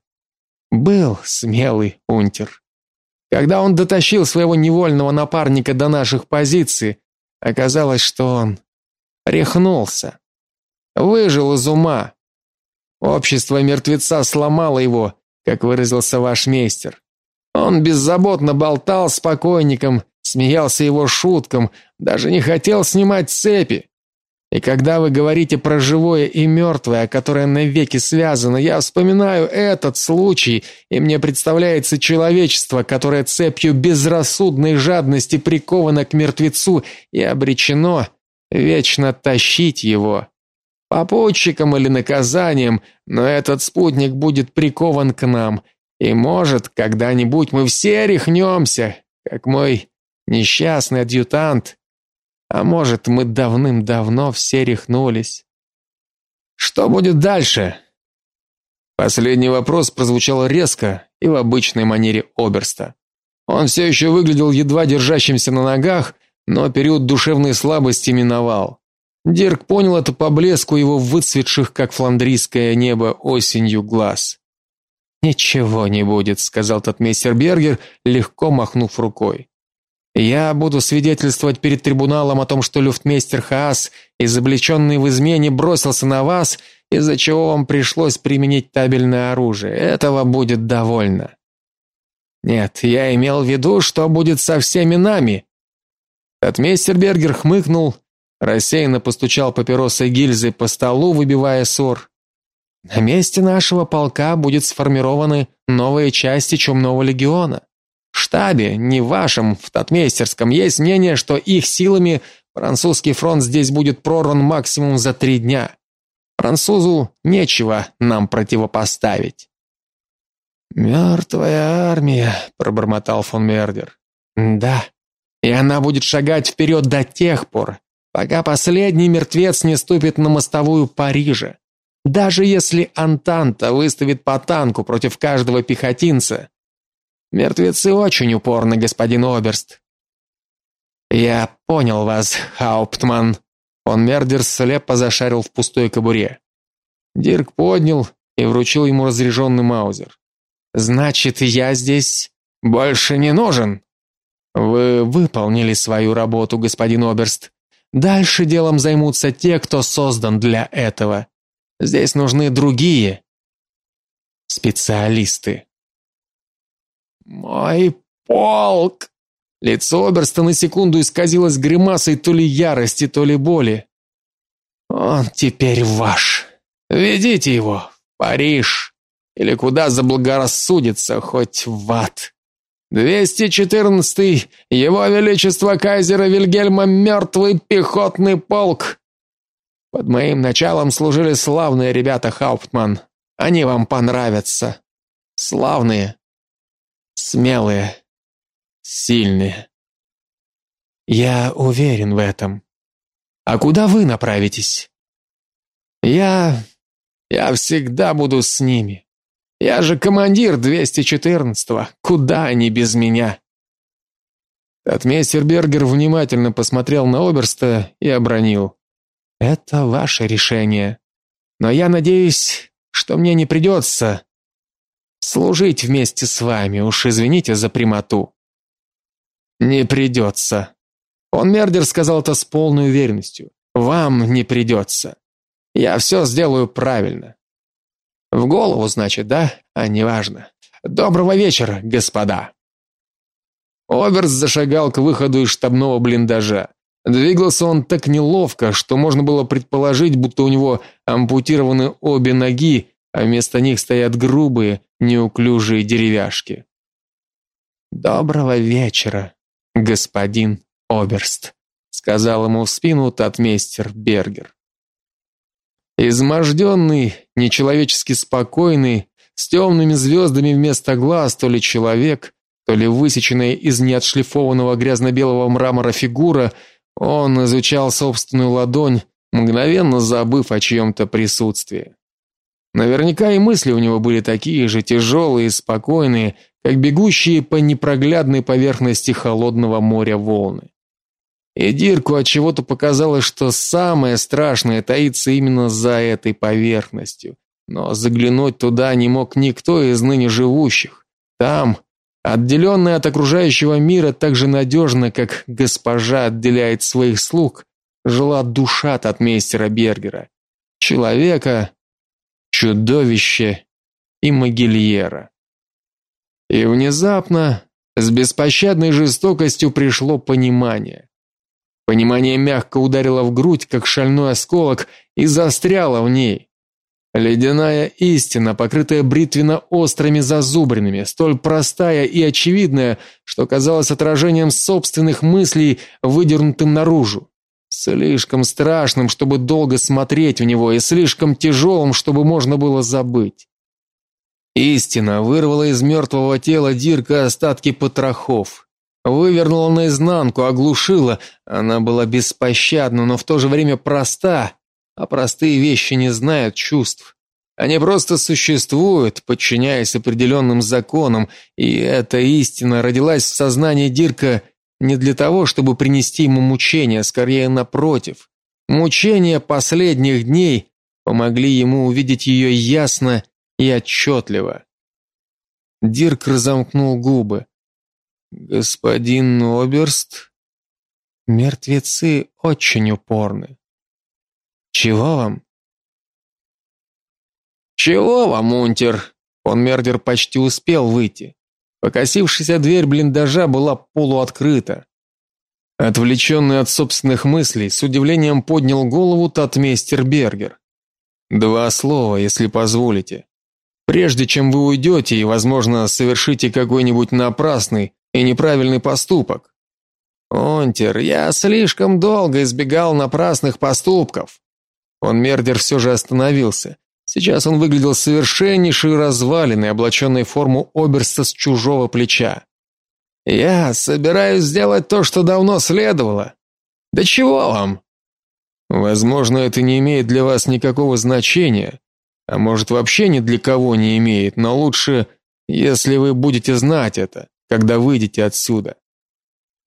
Был смелый унтер. Когда он дотащил своего невольного напарника до наших позиций, оказалось, что он Рехнулся. Выжил из ума. Общество мертвеца сломало его, как выразился ваш мейстер. Он беззаботно болтал с покойником, смеялся его шуткам, даже не хотел снимать цепи. И когда вы говорите про живое и мертвое, которое навеки связано, я вспоминаю этот случай, и мне представляется человечество, которое цепью безрассудной жадности приковано к мертвецу и обречено вечно тащить его. попутчиком или наказанием, но этот спутник будет прикован к нам, и может, когда-нибудь мы все рехнемся, как мой несчастный адъютант. А может, мы давным-давно все рехнулись. Что будет дальше? Последний вопрос прозвучал резко и в обычной манере оберста. Он все еще выглядел едва держащимся на ногах, но период душевной слабости миновал. Дирк понял это по блеску его выцветших, как фландрийское небо осенью глаз. Ничего не будет, сказал тот мистер Бергер, легко махнув рукой. Я буду свидетельствовать перед трибуналом о том, что люфтмейстер Хаас, изобличенный в измене, бросился на вас, из-за чего вам пришлось применить табельное оружие. Этого будет довольно. Нет, я имел в виду, что будет со всеми нами. Отмейстер Бергер хмыкнул, рассеянно постучал папиросой гильзой по столу, выбивая ссор. На месте нашего полка будет сформированы новые части Чумного легиона. В штабе, не вашем, в татмейстерском, есть мнение, что их силами французский фронт здесь будет прорван максимум за три дня. Французу нечего нам противопоставить. «Мертвая армия», — пробормотал фон Мердер. Да. И она будет шагать вперед до тех пор, пока последний мертвец не ступит на мостовую Парижа. Даже если Антанта выставит по танку против каждого пехотинца, мертвецы очень упорны, господин Оберст. Я понял вас, Хауптман. Он Мердер слепо зашарил в пустой кобуре. Дирк поднял и вручил ему разряженный маузер. Значит, я здесь больше не нужен. Вы выполнили свою работу, господин Оберст. Дальше делом займутся те, кто создан для этого. Здесь нужны другие специалисты. Мой полк. Лицо Оберста на секунду исказилось гримасой то ли ярости, то ли боли. Он теперь ваш. Ведите его в Париж или куда заблагорассудится, хоть в ад. 214-й Его Величество кайзера Вильгельма мертвый пехотный полк под моим началом служили славные ребята, Хауптман. Они вам понравятся. Славные, смелые, сильные. Я уверен в этом. А куда вы направитесь? Я я всегда буду с ними. Я же командир 214-го. Куда они без меня? Отмейстер Бергер внимательно посмотрел на Оберста и обронил: это ваше решение. Но я надеюсь, что мне не придется служить вместе с вами. Уж извините за прямоту. Не придется. Он Мердер сказал это с полной уверенностью. Вам не придется. Я все сделаю правильно. В голову, значит, да? А неважно. Доброго вечера, господа. Оверс зашагал к выходу из штабного блиндажа. Двигался он так неловко, что можно было предположить, будто у него ампутированы обе ноги, а вместо них стоят грубые, неуклюжие деревяшки. Доброго вечера, господин Оберст, сказал ему в спину татмейстер Бергер. Изможденный, нечеловечески спокойный, с темными звездами вместо глаз, то ли человек, то ли высеченная из неотшлифованного грязно-белого мрамора фигура он изучал собственную ладонь, мгновенно забыв о чьем-то присутствии. Наверняка и мысли у него были такие же тяжелые и спокойные, как бегущие по непроглядной поверхности холодного моря волны. И Дирку от чего-то показалось, что самое страшное таится именно за этой поверхностью. Но заглянуть туда не мог никто из ныне живущих. Там, Отделенная от окружающего мира так же надежно, как госпожа отделяет своих слуг, жила душа татмейстера Бергера, человека, чудовище и могильера. И внезапно, с беспощадной жестокостью пришло понимание. Понимание мягко ударило в грудь, как шальной осколок, и застряло в ней. Ледяная истина, покрытая бритвенно-острыми зазубринами, столь простая и очевидная, что казалась отражением собственных мыслей, выдернутым наружу. слишком страшным, чтобы долго смотреть в него, и слишком тяжелым, чтобы можно было забыть. Истина вырвала из мертвого тела Дирка остатки потрохов, вывернула наизнанку, оглушила. Она была беспощадна, но в то же время проста, а простые вещи не знают чувств. Они просто существуют, подчиняясь определенным законам, и эта истина родилась в сознании Дирка не для того, чтобы принести ему мучения, скорее напротив. Мучения последних дней помогли ему увидеть ее ясно и отчетливо. Дирк разомкнул губы. Господин Оберст, мертвецы очень упорны. Чего вам? Чего вам, унтер? Он Мердер почти успел выйти. Покосившаяся дверь блиндажа была полуоткрыта. Отвлеченный от собственных мыслей, с удивлением поднял голову татмейстер Бергер. Два слова, если позволите. Прежде чем вы уйдете и, возможно, совершите какой-нибудь напрасный и неправильный поступок. Онтер, я слишком долго избегал напрасных поступков. Он Мердер все же остановился. Сейчас он выглядел совершеннейшей развалиной, облаченной в форму оберста с чужого плеча. Я собираюсь сделать то, что давно следовало. Да чего вам? Возможно, это не имеет для вас никакого значения, а может, вообще ни для кого не имеет, но лучше, если вы будете знать это, когда выйдете отсюда.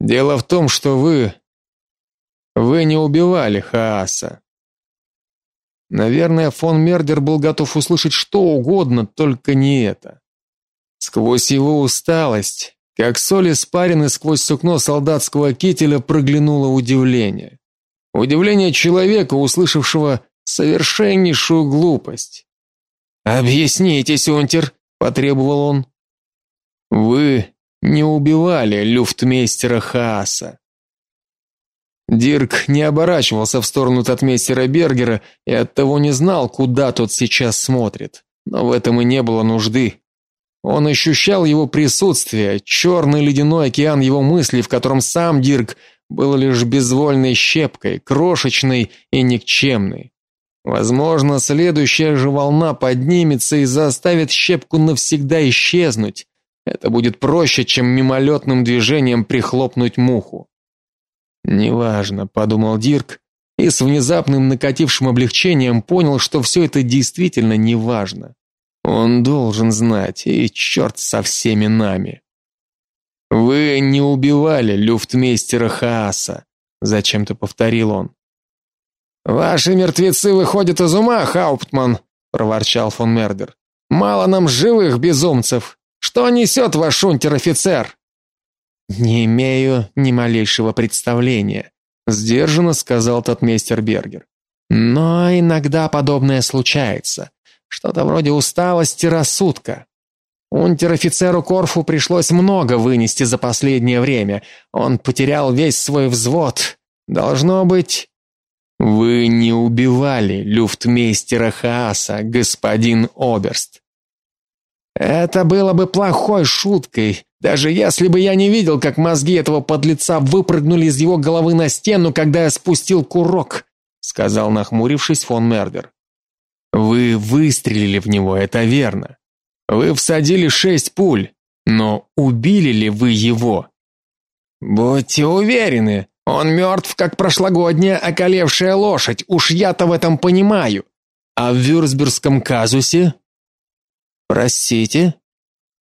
Дело в том, что вы вы не убивали Хааса. Наверное, фон Мердер был готов услышать что угодно, только не это. Сквозь его усталость, как соль испарины сквозь сукно солдатского кителя проглянуло удивление. Удивление человека, услышавшего совершеннейшую глупость. "Объяснитесь, унтер", потребовал он. "Вы не убивали люфтмейстера Хааса. Дирк не оборачивался в сторону татмейстера Бергера и оттого не знал, куда тот сейчас смотрит. Но в этом и не было нужды. Он ощущал его присутствие, черный ледяной океан его мыслей, в котором сам Дирк был лишь безвольной щепкой, крошечной и никчемной. Возможно, следующая же волна поднимется и заставит щепку навсегда исчезнуть. Это будет проще, чем мимолетным движением прихлопнуть муху. Неважно, подумал Дирк и с внезапным накатившим облегчением понял, что все это действительно неважно. Он должен знать, и черт со всеми нами. Вы не убивали люфтмейстера Хааса, зачем-то повторил он. Ваши мертвецы выходят из ума, Хауптман, проворчал фон Мердер. Мало нам живых безумцев. Что несет ваш унтер-офицер? Не имею ни малейшего представления, сдержанно сказал тот мистер Бергер. Но иногда подобное случается. Что-то вроде усталости рассудка. Унтер-офицеру Корфу пришлось много вынести за последнее время. Он потерял весь свой взвод. Должно быть, вы не убивали люфтмейстера Хааса, господин Оберст. Это было бы плохой шуткой, даже если бы я не видел, как мозги этого подлеца выпрыгнули из его головы на стену, когда я спустил курок, сказал нахмурившись фон Мердер. Вы выстрелили в него, это верно. Вы всадили шесть пуль, но убили ли вы его? Будьте уверены, он мертв, как прошлогодняя околевшая лошадь. Уж я-то в этом понимаю. А в Вюрсбергском казусе? Простите?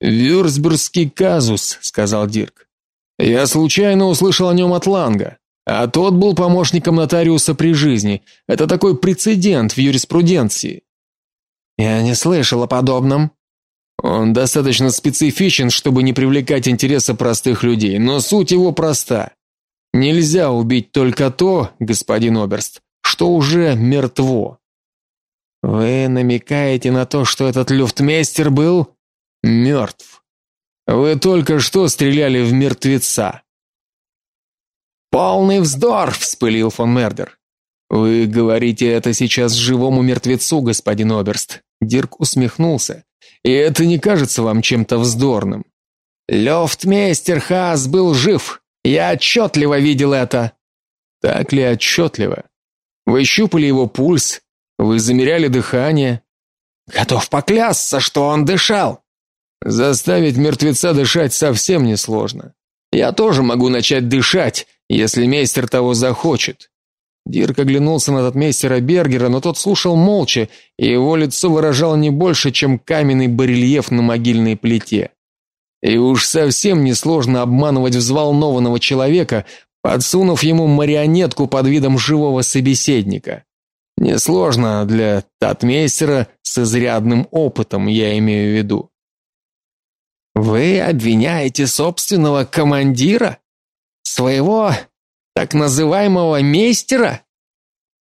Вюрсбергский казус, сказал Дирк. Я случайно услышал о нем от Ланга, а тот был помощником нотариуса при жизни. Это такой прецедент в юриспруденции. Я не слышал о подобном. Он достаточно специфичен, чтобы не привлекать интереса простых людей, но суть его проста. Нельзя убить только то, господин Оберст, что уже мертво. Вы намекаете на то, что этот люфтмейстер был мертв. Вы только что стреляли в мертвеца. Полный вздор, вспылил фон Мердер. Вы говорите это сейчас живому мертвецу, господин Оберст. Дирк усмехнулся. И это не кажется вам чем-то вздорным? Люфтмейстер Хас был жив. Я отчетливо видел это. Так ли отчетливо? Вы щупали его пульс, вы замеряли дыхание. Готов поклясться, что он дышал. Заставить мертвеца дышать совсем несложно. Я тоже могу начать дышать, если мейстер того захочет. Дирк оглянулся на татмейстера Бергера, но тот слушал молча, и его лицо выражало не больше, чем каменный барельеф на могильной плите. И уж совсем несложно обманывать взволнованного человека, подсунув ему марионетку под видом живого собеседника. Несложно для татмейстера с изрядным опытом, я имею в виду. Вы обвиняете собственного командира, своего так называемого мейстера,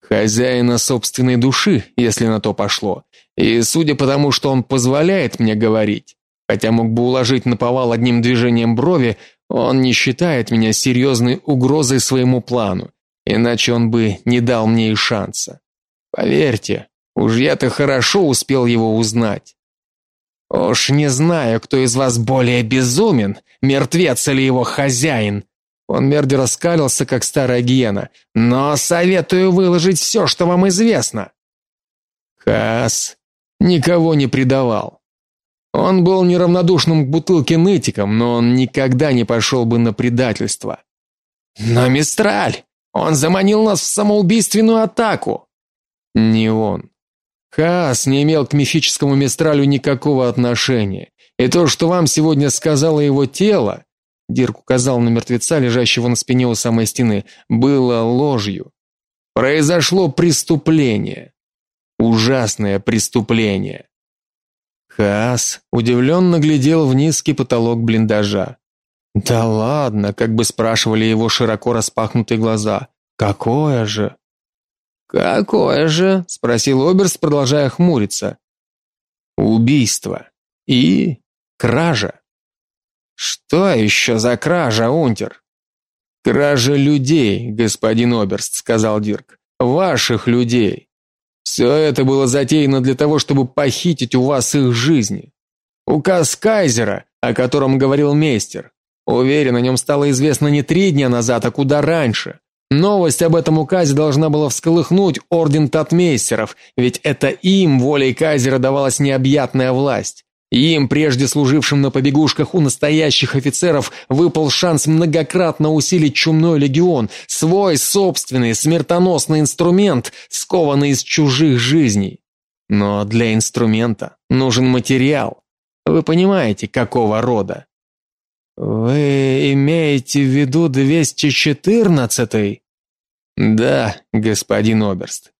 хозяина собственной души, если на то пошло. И судя по тому, что он позволяет мне говорить, хотя мог бы уложить на повал одним движением брови, он не считает меня серьезной угрозой своему плану, иначе он бы не дал мне и шанса. Поверьте, уж я-то хорошо успел его узнать. Уж не знаю, кто из вас более безумен, мертвец или его хозяин. Он мерди раскалился, как старая гиена. Но советую выложить все, что вам известно. Хас никого не предавал. Он был неравнодушным к бутылке нытиком, но он никогда не пошел бы на предательство. Но Мистраль, он заманил нас в самоубийственную атаку. Не он. Хаас не имел к мифическому Мистралю никакого отношения. И то, что вам сегодня сказало его тело, Дирк указал на мертвеца, лежащего на спине у самой стены, было ложью. Произошло преступление. Ужасное преступление. Хаас удивленно глядел в низкий потолок блиндажа. Да ладно, как бы спрашивали его широко распахнутые глаза. Какое же? Какое же? спросил Оберст, продолжая хмуриться. Убийство и кража. Что еще за кража, Унтер? Кража людей, господин Оберст, сказал Дирк. Ваших людей. Все это было затеяно для того, чтобы похитить у вас их жизни. Указ кайзера, о котором говорил мейстер. Уверен, о нем стало известно не три дня назад, а куда раньше. Новость об этом указе должна была всколыхнуть орден татмейстеров, ведь это им волей кайзера давалась необъятная власть. Им, прежде служившим на побегушках у настоящих офицеров, выпал шанс многократно усилить чумной легион, свой собственный смертоносный инструмент, скованный из чужих жизней. Но для инструмента нужен материал. Вы понимаете, какого рода? Вы имеете в виду 214-й? Да, господин Оберст.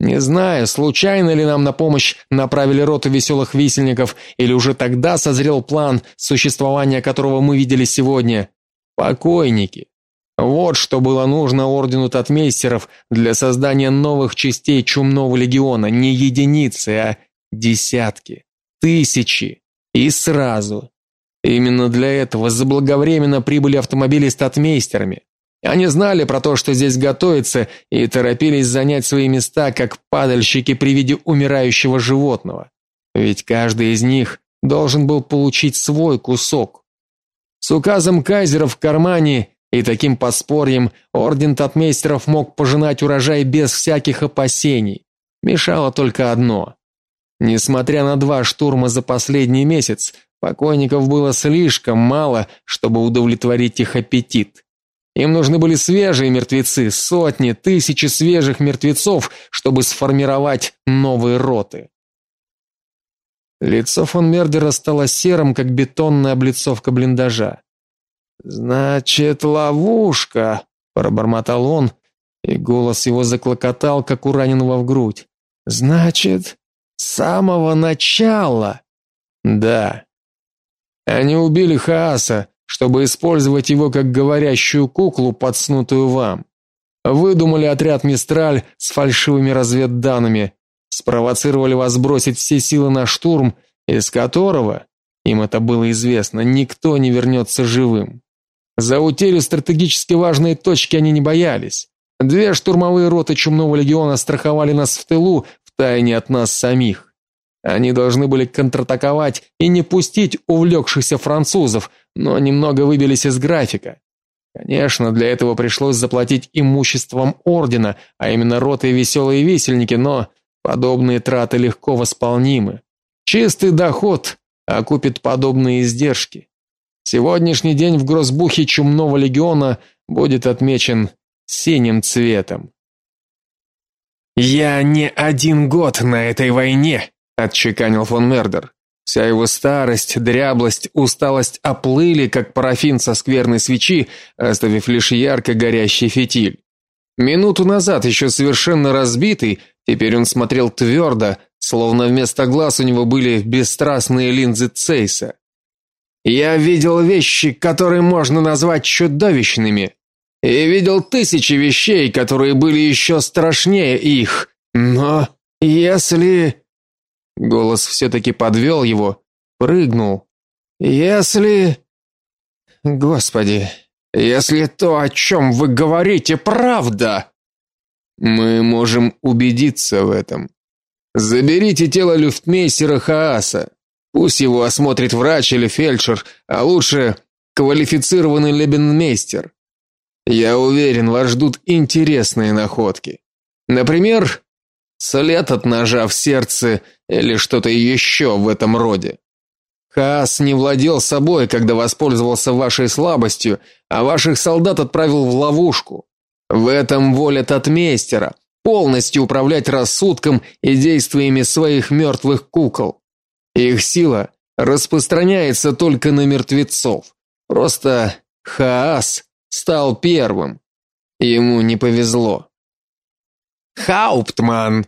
Не знаю, случайно ли нам на помощь направили роту веселых висельников, или уже тогда созрел план, существования которого мы видели сегодня. Покойники. Вот что было нужно ордену татмейстеров для создания новых частей чумного легиона, не единицы, а десятки, тысячи и сразу. Именно для этого заблаговременно прибыли автомобили с татмейстерами. Они знали про то, что здесь готовится, и торопились занять свои места, как падальщики при виде умирающего животного. Ведь каждый из них должен был получить свой кусок. С указом кайзера в кармане и таким подспорьем орден татмейстеров мог пожинать урожай без всяких опасений. Мешало только одно. Несмотря на два штурма за последний месяц, покойников было слишком мало, чтобы удовлетворить их аппетит. Им нужны были свежие мертвецы, сотни, тысячи свежих мертвецов, чтобы сформировать новые роты. Лицо фон Мердера стало серым, как бетонная облицовка блиндажа. Значит, ловушка, пробормотал он, и голос его заклокотал, как у раненого в грудь. Значит, с самого начала. Да. Они убили Хааса, чтобы использовать его как говорящую куклу, подснутую вам. Выдумали отряд Мистраль с фальшивыми разведданными, спровоцировали вас бросить все силы на штурм, из которого, им это было известно, никто не вернется живым. За утерю стратегически важной точки они не боялись. Две штурмовые роты Чумного легиона страховали нас в тылу, втайне от нас самих. Они должны были контратаковать и не пустить увлекшихся французов, но немного выбились из графика. Конечно, для этого пришлось заплатить имуществом ордена, а именно роты веселые висельники, но подобные траты легко восполнимы. Чистый доход окупит подобные издержки. Сегодняшний день в Грозбухе Чумного легиона будет отмечен синим цветом. Я не один год на этой войне, отчеканил фон Мердер. Вся его старость, дряблость, усталость оплыли, как парафин со скверной свечи, оставив лишь ярко горящий фитиль. Минуту назад еще совершенно разбитый, теперь он смотрел твердо, словно вместо глаз у него были бесстрастные линзы Цейса. Я видел вещи, которые можно назвать чудовищными, и видел тысячи вещей, которые были еще страшнее их. Но если Голос все-таки подвел его, прыгнул. Если... Господи, если то, о чем вы говорите, правда... Мы можем убедиться в этом. Заберите тело люфтмейстера Хааса. Пусть его осмотрит врач или фельдшер, а лучше квалифицированный лебенмейстер. Я уверен, вас ждут интересные находки. Например, след от ножа в сердце или что-то еще в этом роде. Хаас не владел собой, когда воспользовался вашей слабостью, а ваших солдат отправил в ловушку. В этом воля татмейстера полностью управлять рассудком и действиями своих мертвых кукол. Их сила распространяется только на мертвецов. Просто Хаас стал первым. Ему не повезло. Хауптман,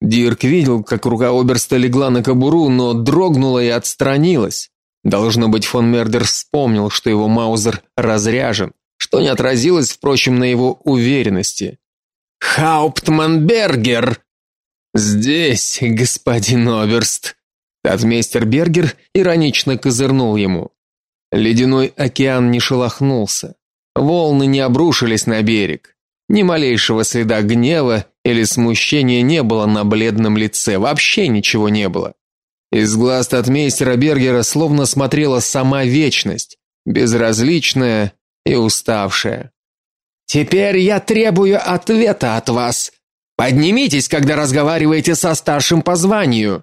Дирк видел, как рука оберста легла на кобуру, но дрогнула и отстранилась. Должно быть, фон Мердер вспомнил, что его маузер разряжен, что не отразилось, впрочем, на его уверенности. Хауптман Бергер здесь, господин оберст. Татмейстер Бергер иронично козырнул ему. Ледяной океан не шелохнулся. Волны не обрушились на берег. Ни малейшего следа гнева или смущения не было на бледном лице, вообще ничего не было. Из глаз татмейстера Бергера словно смотрела сама вечность, безразличная и уставшая. Теперь я требую ответа от вас. Поднимитесь, когда разговариваете со старшим по званию.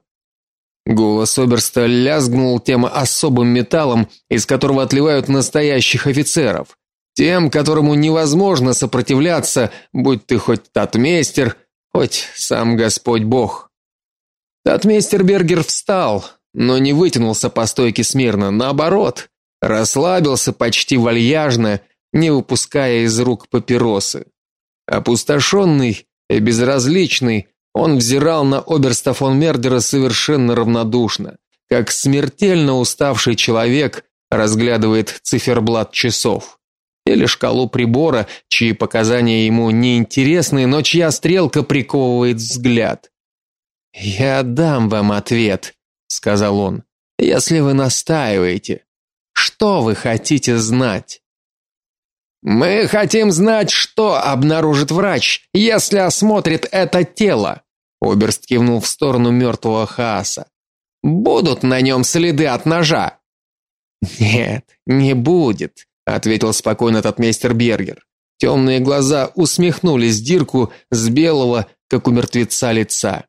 Голос оберста лязгнул тем особым металлом, из которого отливают настоящих офицеров. Тем, которому невозможно сопротивляться, будь ты хоть татмейстер, хоть сам Господь Бог. Татмейстер Бергер встал, но не вытянулся по стойке смирно, наоборот, расслабился почти вальяжно, не выпуская из рук папиросы. Опустошенный и безразличный, он взирал на оберста фон Мердера совершенно равнодушно, как смертельно уставший человек разглядывает циферблат часов или шкалу прибора, чьи показания ему не интересны, но чья стрелка приковывает взгляд. "Я дам вам ответ", сказал он. "Если вы настаиваете. Что вы хотите знать?" Мы хотим знать, что обнаружит врач, если осмотрит это тело. Оберст кивнул в сторону мертвого Хааса. Будут на нем следы от ножа? Нет, не будет ответил спокойно тот мейстер Бергер. Темные глаза усмехнулись Дирку с белого, как у мертвеца лица.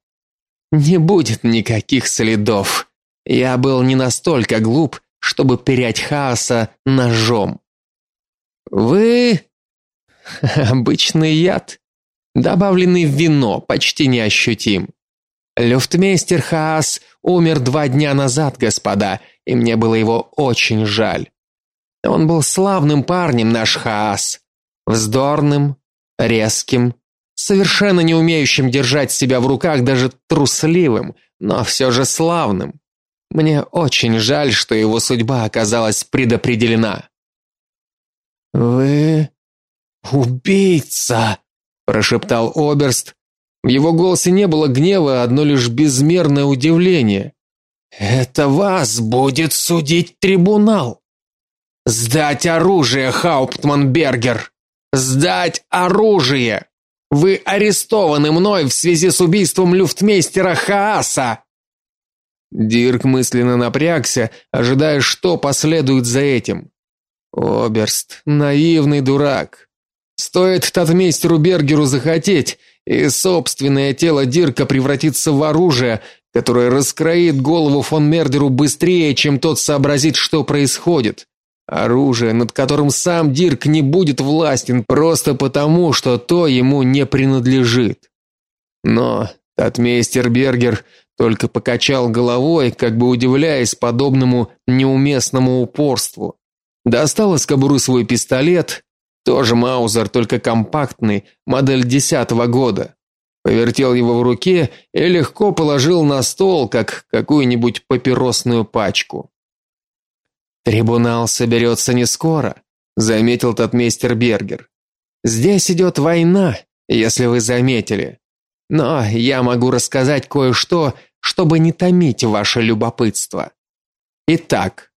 Не будет никаких следов. Я был не настолько глуп, чтобы перять хаоса ножом. Вы обычный яд, добавленный в вино, почти неощутим. Люфтмейстер Хаас умер два дня назад, господа, и мне было его очень жаль. Он был славным парнем, наш Хаас. Вздорным, резким, совершенно не умеющим держать себя в руках, даже трусливым, но все же славным. Мне очень жаль, что его судьба оказалась предопределена. Вы убийца, прошептал Оберст. В его голосе не было гнева, одно лишь безмерное удивление. Это вас будет судить трибунал. Сдать оружие, Хауптман Бергер! Сдать оружие! Вы арестованы мной в связи с убийством люфтмейстера Хааса. Дирк мысленно напрягся, ожидая, что последует за этим. Оберст, наивный дурак. Стоит татмейстеру Бергеру захотеть, и собственное тело Дирка превратится в оружие, которое раскроит голову фон Мердеру быстрее, чем тот сообразит, что происходит. Оружие, над которым сам Дирк не будет властен просто потому, что то ему не принадлежит. Но татмейстер Бергер только покачал головой, как бы удивляясь подобному неуместному упорству. Достал из кобуры свой пистолет, тоже Маузер, только компактный, модель десятого года. Повертел его в руке и легко положил на стол, как какую-нибудь папиросную пачку. Трибунал соберется не скоро, заметил татмейстер Бергер. Здесь идет война, если вы заметили. Но я могу рассказать кое-что, чтобы не томить ваше любопытство. Итак,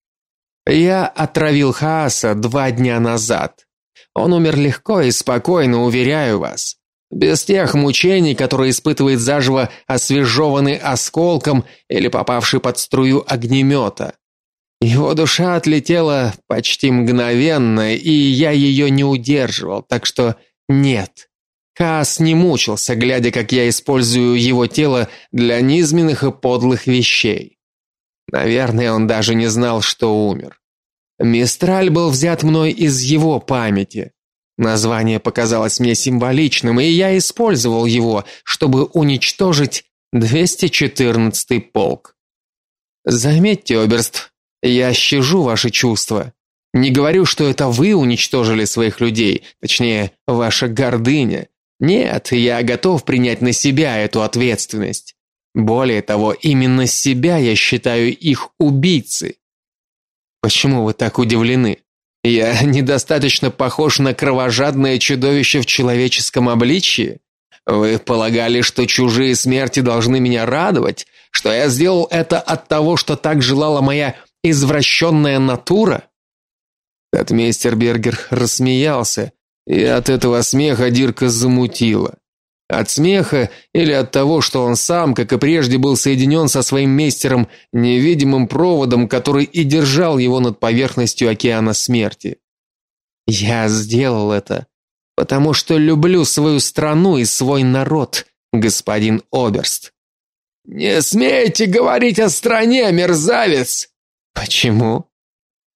я отравил Хааса два дня назад. Он умер легко и спокойно, уверяю вас. Без тех мучений, которые испытывает заживо освежеванный осколком или попавший под струю огнемета. Его душа отлетела почти мгновенно, и я ее не удерживал, так что нет. Каас не мучился, глядя, как я использую его тело для низменных и подлых вещей. Наверное, он даже не знал, что умер. Мистраль был взят мной из его памяти. Название показалось мне символичным, и я использовал его, чтобы уничтожить 214-й полк. Заметьте, оберст, я щажу ваши чувства. Не говорю, что это вы уничтожили своих людей, точнее, ваша гордыня. Нет, я готов принять на себя эту ответственность. Более того, именно себя я считаю их убийцей. Почему вы так удивлены? Я недостаточно похож на кровожадное чудовище в человеческом обличье? Вы полагали, что чужие смерти должны меня радовать, что я сделал это от того, что так желала моя извращенная натура? Татмейстер Бергер рассмеялся, и от этого смеха Дирка замутила. От смеха или от того, что он сам, как и прежде, был соединен со своим мейстером невидимым проводом, который и держал его над поверхностью океана смерти. Я сделал это, потому что люблю свою страну и свой народ, господин Оберст. Не смейте говорить о стране, мерзавец. Почему?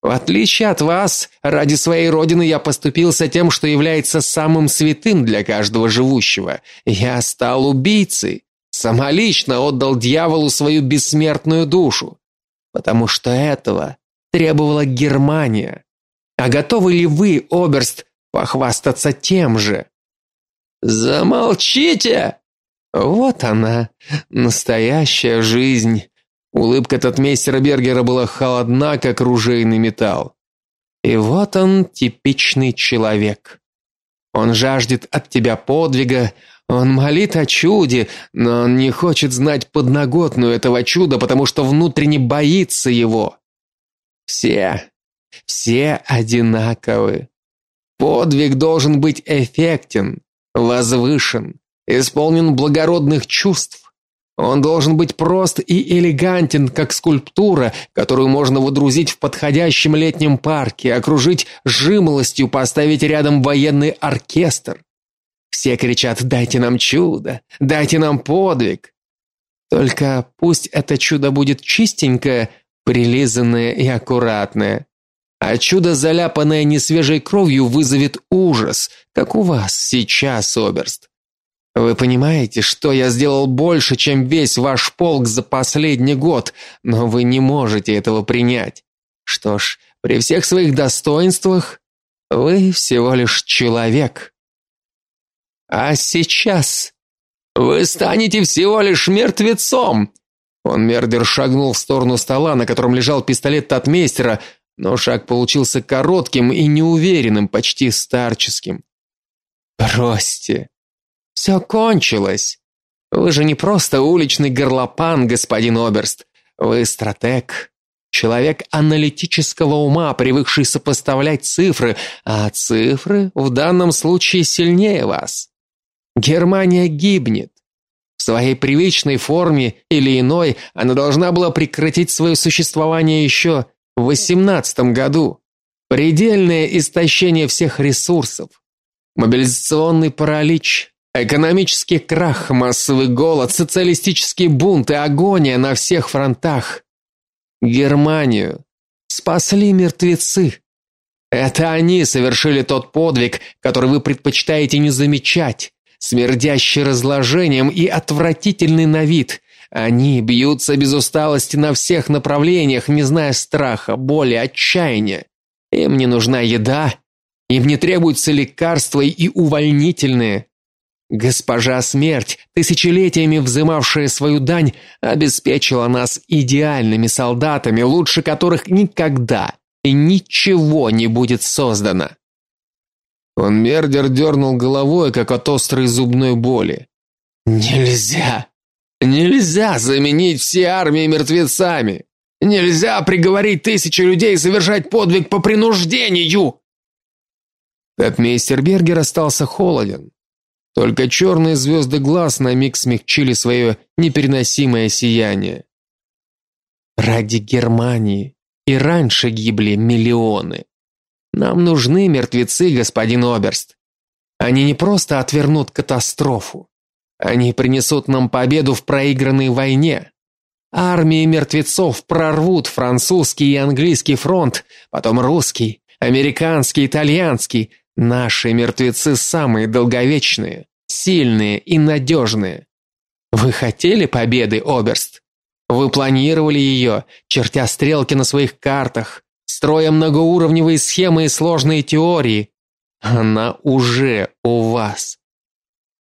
В отличие от вас, ради своей родины я поступился тем, что является самым святым для каждого живущего. Я стал убийцей, самолично отдал дьяволу свою бессмертную душу, потому что этого требовала Германия. А готовы ли вы, оберст, похвастаться тем же? Замолчите. Вот она, настоящая жизнь. Улыбка татмейстера Бергера была холодна, как ружейный металл. И вот он, типичный человек. Он жаждет от тебя подвига, он молит о чуде, но он не хочет знать подноготную этого чуда, потому что внутренне боится его. Все, все одинаковы. Подвиг должен быть эффектен, возвышен, исполнен благородных чувств. Он должен быть прост и элегантен, как скульптура, которую можно водрузить в подходящем летнем парке, окружить жимолостью, поставить рядом военный оркестр. Все кричат: "Дайте нам чудо, дайте нам подвиг". Только пусть это чудо будет чистенькое, прилизанное и аккуратное. А чудо, заляпанное несвежей кровью, вызовет ужас, как у вас сейчас, оберст. Вы понимаете, что я сделал больше, чем весь ваш полк за последний год, но вы не можете этого принять. Что ж, при всех своих достоинствах вы всего лишь человек. А сейчас вы станете всего лишь мертвецом. Он Мердер шагнул в сторону стола, на котором лежал пистолет татмейстера, но шаг получился коротким и неуверенным, почти старческим. Бросьте. Все кончилось. Вы же не просто уличный горлопан, господин Оберст. Вы стратег, человек аналитического ума, привыкший сопоставлять цифры, а цифры в данном случае сильнее вас. Германия гибнет. В своей привычной форме или иной она должна была прекратить свое существование еще в восемнадцатом году. Предельное истощение всех ресурсов. Мобилизационный паралич, экономический крах, массовый голод, социалистические бунты, агония на всех фронтах. Германию спасли мертвецы. Это они совершили тот подвиг, который вы предпочитаете не замечать, смердящий разложением и отвратительный на вид. Они бьются без усталости на всех направлениях, не зная страха, боли, отчаяния. Им не нужна еда, им не требуются лекарства и увольнительные. Госпожа Смерть, тысячелетиями взымавшая свою дань, обеспечила нас идеальными солдатами, лучше которых никогда и ничего не будет создано. Он мердер дернул головой, как от острой зубной боли. Нельзя. Нельзя заменить все армии мертвецами. Нельзя приговорить тысячи людей совершать подвиг по принуждению. Татмейстер Бергер остался холоден. Только черные звезды глаз на миг смягчили свое непереносимое сияние. Ради Германии и раньше гибли миллионы. Нам нужны мертвецы, господин Оберст. Они не просто отвернут катастрофу. Они принесут нам победу в проигранной войне. Армии мертвецов прорвут французский и английский фронт, потом русский, американский, итальянский. Наши мертвецы самые долговечные, сильные и надежные. Вы хотели победы, Оберст? Вы планировали ее, чертя стрелки на своих картах, строя многоуровневые схемы и сложные теории. Она уже у вас.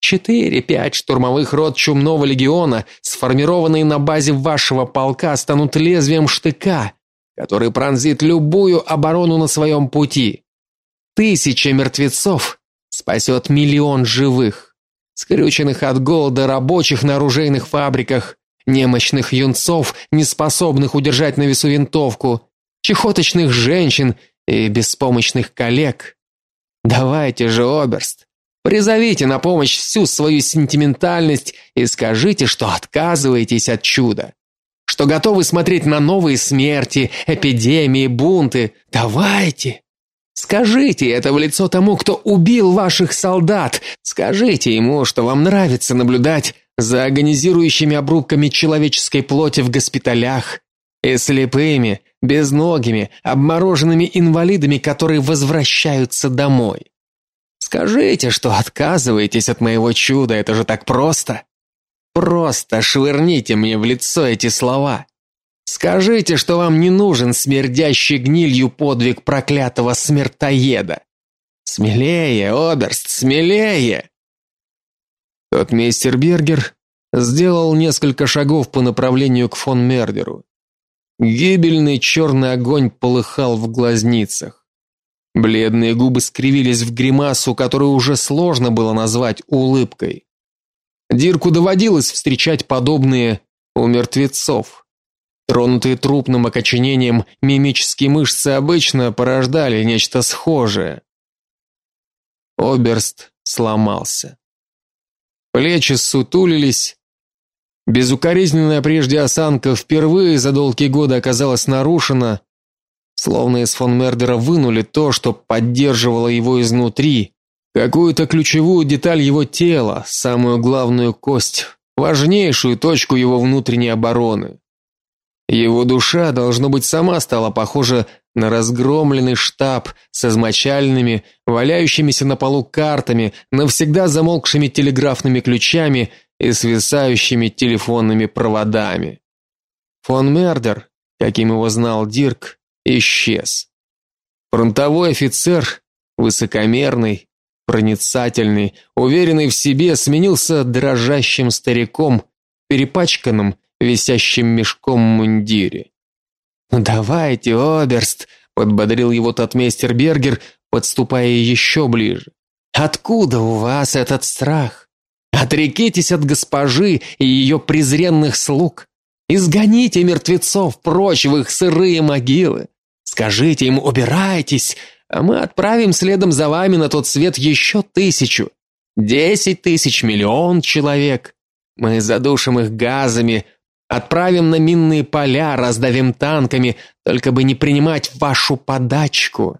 Четыре-пять штурмовых рот Чумного легиона, сформированные на базе вашего полка, станут лезвием штыка, который пронзит любую оборону на своем пути. Тысяча мертвецов спасет миллион живых, скрюченных от голода рабочих на оружейных фабриках, немощных юнцов, неспособных удержать на весу винтовку, чехоточных женщин и беспомощных коллег. Давайте же, оберст, призовите на помощь всю свою сентиментальность и скажите, что отказываетесь от чуда, что готовы смотреть на новые смерти, эпидемии, бунты. Давайте. Скажите это в лицо тому, кто убил ваших солдат. Скажите ему, что вам нравится наблюдать за агонизирующими обрубками человеческой плоти в госпиталях и слепыми, безногими, обмороженными инвалидами, которые возвращаются домой. Скажите, что отказываетесь от моего чуда, это же так просто. Просто швырните мне в лицо эти слова. Скажите, что вам не нужен смердящий гнилью подвиг проклятого смертоеда. Смелее, Оберст, смелее. Тот мистер Бергер сделал несколько шагов по направлению к фон Мердеру. Гибельный черный огонь полыхал в глазницах. Бледные губы скривились в гримасу, которую уже сложно было назвать улыбкой. Дирку доводилось встречать подобные у мертвецов. Тронутые трупным окоченением мимические мышцы обычно порождали нечто схожее. Оберст сломался. Плечи сутулились. Безукоризненная прежде осанка впервые за долгие годы оказалась нарушена, словно из фон Мердера вынули то, что поддерживало его изнутри, какую-то ключевую деталь его тела, самую главную кость, важнейшую точку его внутренней обороны. Его душа должно быть сама стала похожа на разгромленный штаб с измочальными, валяющимися на полу картами, навсегда замолкшими телеграфными ключами и свисающими телефонными проводами. Фон Мердер, каким его знал Дирк, исчез. Фронтовой офицер, высокомерный, проницательный, уверенный в себе, сменился дрожащим стариком, перепачканным, висящим мешком мундире. «Ну давайте, оберст», — подбодрил его татмейстер Бергер, подступая еще ближе. «Откуда у вас этот страх? Отрекитесь от госпожи и ее презренных слуг. Изгоните мертвецов прочь в их сырые могилы. Скажите им, убирайтесь, а мы отправим следом за вами на тот свет еще тысячу, десять тысяч, миллион человек. Мы задушим их газами, Отправим на минные поля, раздавим танками, только бы не принимать вашу подачку.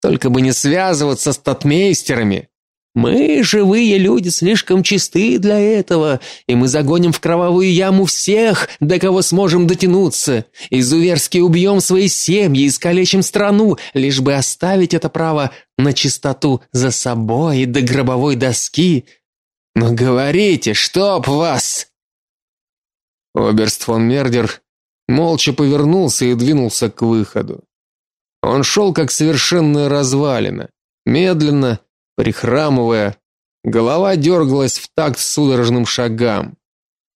Только бы не связываться с татмейстерами. Мы, живые люди, слишком чисты для этого, и мы загоним в кровавую яму всех, до кого сможем дотянуться. Изуверски убьем свои семьи, искалечим страну, лишь бы оставить это право на чистоту за собой до гробовой доски. Но говорите, чтоб вас!» Оберст фон Мердер молча повернулся и двинулся к выходу. Он шел как совершенная развалина, медленно, прихрамывая, голова дергалась в такт судорожным шагам.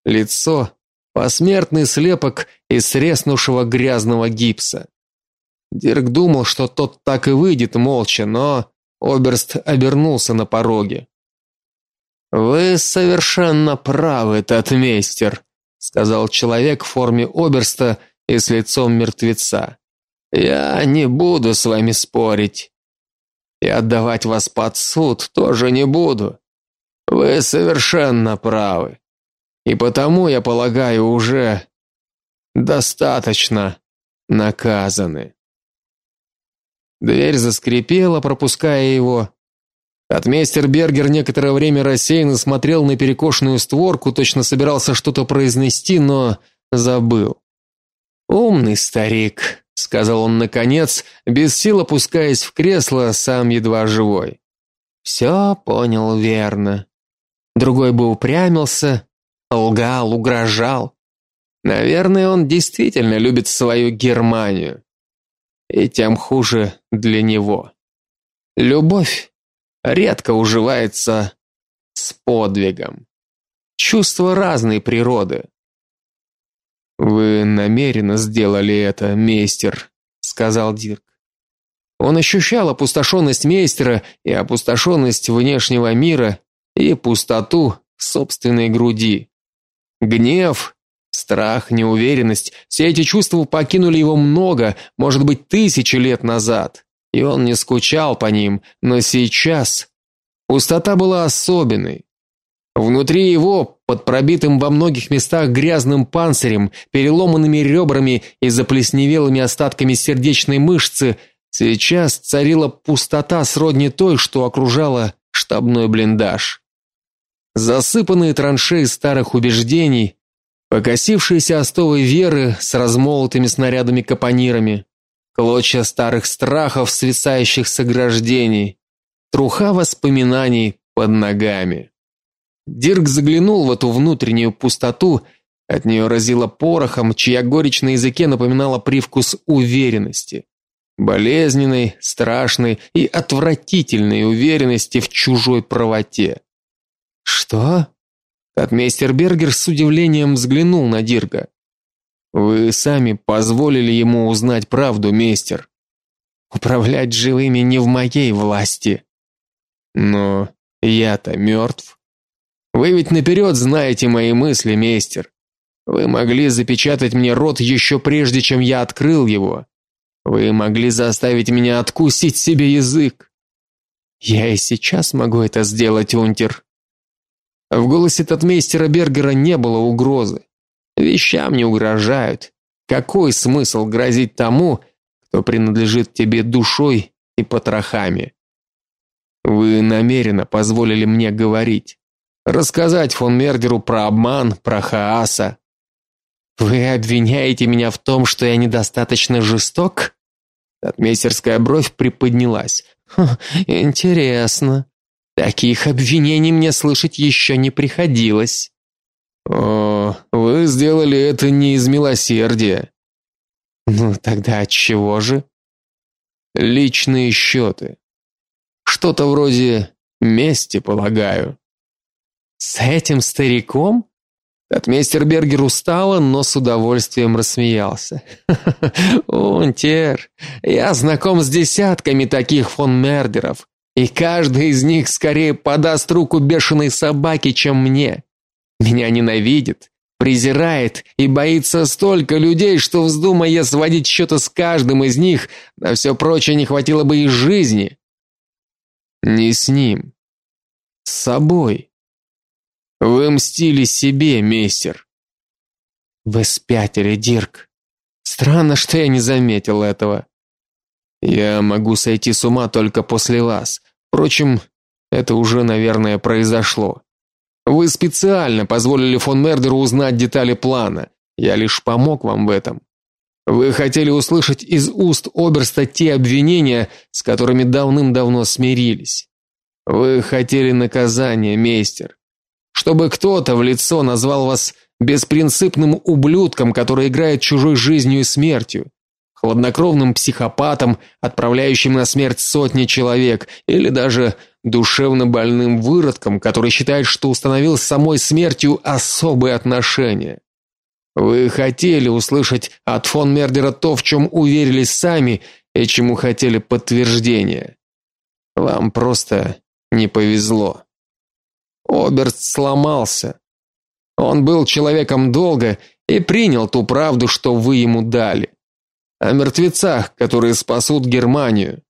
Лицо посмертный слепок из среснувшего грязного гипса. Дирк думал, что тот так и выйдет молча, но Оберст обернулся на пороге. Вы совершенно правы, татмейстер, сказал человек в форме оберста и с лицом мертвеца. Я не буду с вами спорить. И отдавать вас под суд тоже не буду. Вы совершенно правы. И потому, я полагаю, уже достаточно наказаны. Дверь заскрипела, пропуская его. Отмейстер Бергер некоторое время рассеянно смотрел на перекошенную створку, точно собирался что-то произнести, но забыл. Умный старик, сказал он наконец, без сил опускаясь в кресло, сам едва живой. «Все понял верно. Другой бы упрямился, лгал, угрожал. Наверное, он действительно любит свою Германию. И тем хуже для него. Любовь редко уживается с подвигом. Чувства разной природы. Вы намеренно сделали это, мейстер, сказал Дирк. Он ощущал опустошенность мейстера и опустошенность внешнего мира и пустоту в собственной груди. Гнев, страх, неуверенность все эти чувства покинули его много, может быть, тысячи лет назад, и он не скучал по ним, но сейчас пустота была особенной. Внутри его, под пробитым во многих местах грязным панцирем, переломанными ребрами и заплесневелыми остатками сердечной мышцы, сейчас царила пустота сродни той, что окружала штабной блиндаж. Засыпанные траншеи старых убеждений, покосившиеся остовы веры с размолотыми снарядами-капонирами, клочья старых страхов, свисающих с ограждений, труха воспоминаний под ногами. Дирк заглянул в эту внутреннюю пустоту, от нее разило порохом, чья горечь на языке напоминала привкус уверенности, болезненной, страшной и отвратительной уверенности в чужой правоте. Что? Татмейстер Бергер с удивлением взглянул на Дирка. Вы сами позволили ему узнать правду, мейстер. Управлять живыми не в моей власти. Но я-то мертв. Вы ведь наперед знаете мои мысли, мейстер. Вы могли запечатать мне рот еще прежде, чем я открыл его. Вы могли заставить меня откусить себе язык. Я и сейчас могу это сделать, унтер. В голосе татмейстера Бергера не было угрозы. Вещам не угрожают. Какой смысл грозить тому, кто принадлежит тебе душой и потрохами? Вы намеренно позволили мне говорить рассказать фон Мердеру про обман, про Хааса. Вы обвиняете меня в том, что я недостаточно жесток? Отмейстерская бровь приподнялась. интересно. Таких обвинений мне слышать еще не приходилось. О, вы сделали это не из милосердия. Ну тогда от чего же? Личные счеты. Что-то вроде мести, полагаю. С этим стариком? Отмейстер Бергер устало, но с удовольствием рассмеялся. Унтер, я знаком с десятками таких фон Мердеров, и каждый из них скорее подаст руку бешеной собаке, чем мне. Меня ненавидит, презирает и боится столько людей, что вздумая сводить счеты с каждым из них, на все прочее не хватило бы и жизни. Не с ним, с собой. Вы мстили себе, мейстер. Вы спятили, Дирк. Странно, что я не заметил этого. Я могу сойти с ума только после вас. Впрочем, это уже, наверное, произошло. Вы специально позволили фон Мердеру узнать детали плана. Я лишь помог вам в этом. Вы хотели услышать из уст оберста те обвинения, с которыми давным-давно смирились. Вы хотели наказания, мейстер. Чтобы кто-то в лицо назвал вас беспринципным ублюдком, который играет чужой жизнью и смертью, хладнокровным психопатом, отправляющим на смерть сотни человек, или даже душевно больным выродком, который считает, что установил с самой смертью особые отношения. Вы хотели услышать от фон Мердера то, в чем уверились сами и чему хотели подтверждения. Вам просто не повезло. Оберст сломался. Он был человеком долга и принял ту правду, что вы ему дали. О мертвецах, которые спасут Германию.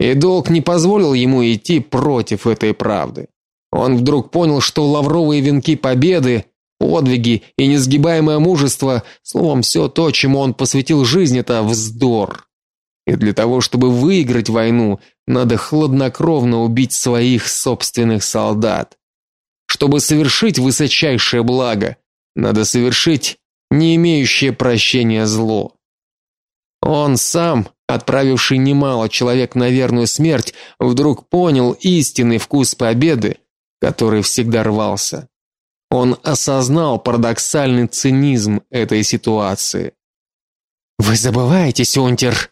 И долг не позволил ему идти против этой правды. Он вдруг понял, что лавровые венки победы подвиги и несгибаемое мужество, словом, все то, чему он посвятил жизнь это вздор. И для того, чтобы выиграть войну, надо хладнокровно убить своих собственных солдат. Чтобы совершить высочайшее благо, надо совершить не имеющее прощения зло. Он сам, отправивший немало человек на верную смерть, вдруг понял истинный вкус победы, который всегда рвался. Он осознал парадоксальный цинизм этой ситуации. Вы забываетесь, Унтер,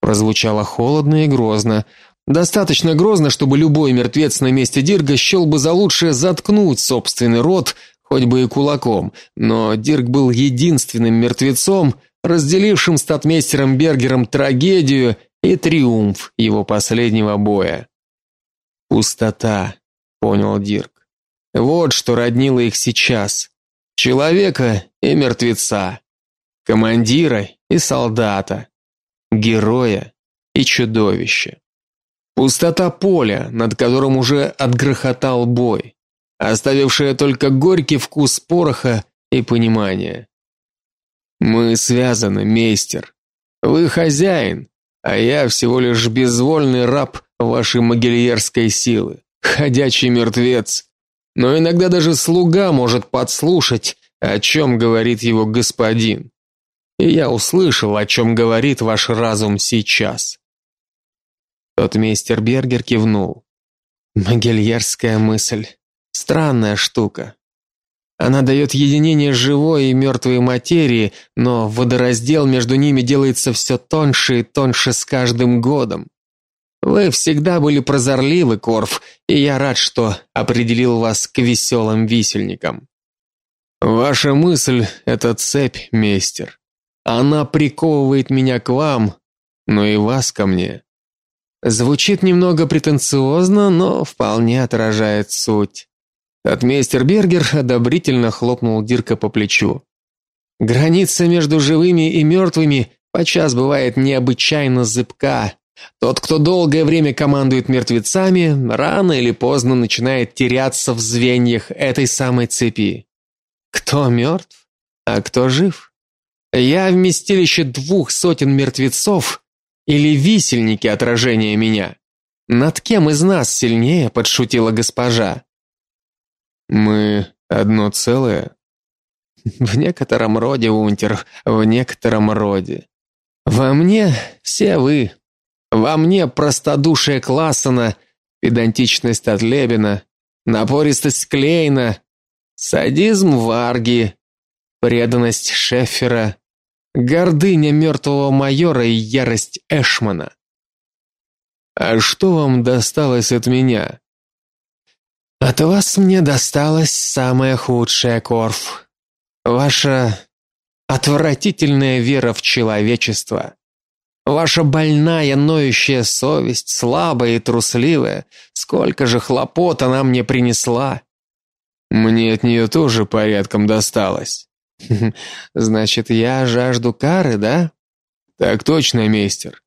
прозвучало холодно и грозно, достаточно грозно, чтобы любой мертвец на месте Дирга счел бы за лучшее заткнуть собственный рот хоть бы и кулаком, но Дирк был единственным мертвецом, разделившим с татмейстером Бергером трагедию и триумф его последнего боя. Пустота, понял Дирк. Вот что роднило их сейчас: человека и мертвеца, командира и солдата, героя и чудовища. Пустота поля, над которым уже отгрохотал бой, оставившая только горький вкус пороха и понимания. Мы связаны, мейстер. Вы хозяин, а я всего лишь безвольный раб вашей могильерской силы, ходячий мертвец, но иногда даже слуга может подслушать, о чем говорит его господин. И я услышал, о чем говорит ваш разум сейчас. Тот мейстер Бергер кивнул. Могильерская мысль. Странная штука. Она дает единение живой и мертвой материи, но водораздел между ними делается все тоньше и тоньше с каждым годом. Вы всегда были прозорливы, Корф, и я рад, что определил вас к веселым висельникам. Ваша мысль это цепь, мейстер. Она приковывает меня к вам, но и вас ко мне. Звучит немного претенциозно, но вполне отражает суть. Отмейстер Бергер одобрительно хлопнул Дирка по плечу. Граница между живыми и мертвыми подчас бывает необычайно зыбка, тот, кто долгое время командует мертвецами, рано или поздно начинает теряться в звеньях этой самой цепи. Кто мертв, а кто жив? Я вместилище двух сотен мертвецов или висельники отражения меня? Над кем из нас сильнее, подшутила госпожа. Мы одно целое. В некотором роде, Унтер, в некотором роде. Во мне все вы, во мне простодушие Классена, педантичность от Лебена, напористость Клейна, садизм Варги, преданность Шеффера, гордыня мертвого майора и ярость Эшмана. А что вам досталось от меня? От вас мне досталось самое худшее, Корф. Ваша отвратительная вера в человечество. Ваша больная, ноющая совесть, слабая и трусливая, сколько же хлопот она мне принесла. Мне от нее тоже порядком досталось. Значит, я жажду кары, да? Так точно, мейстер.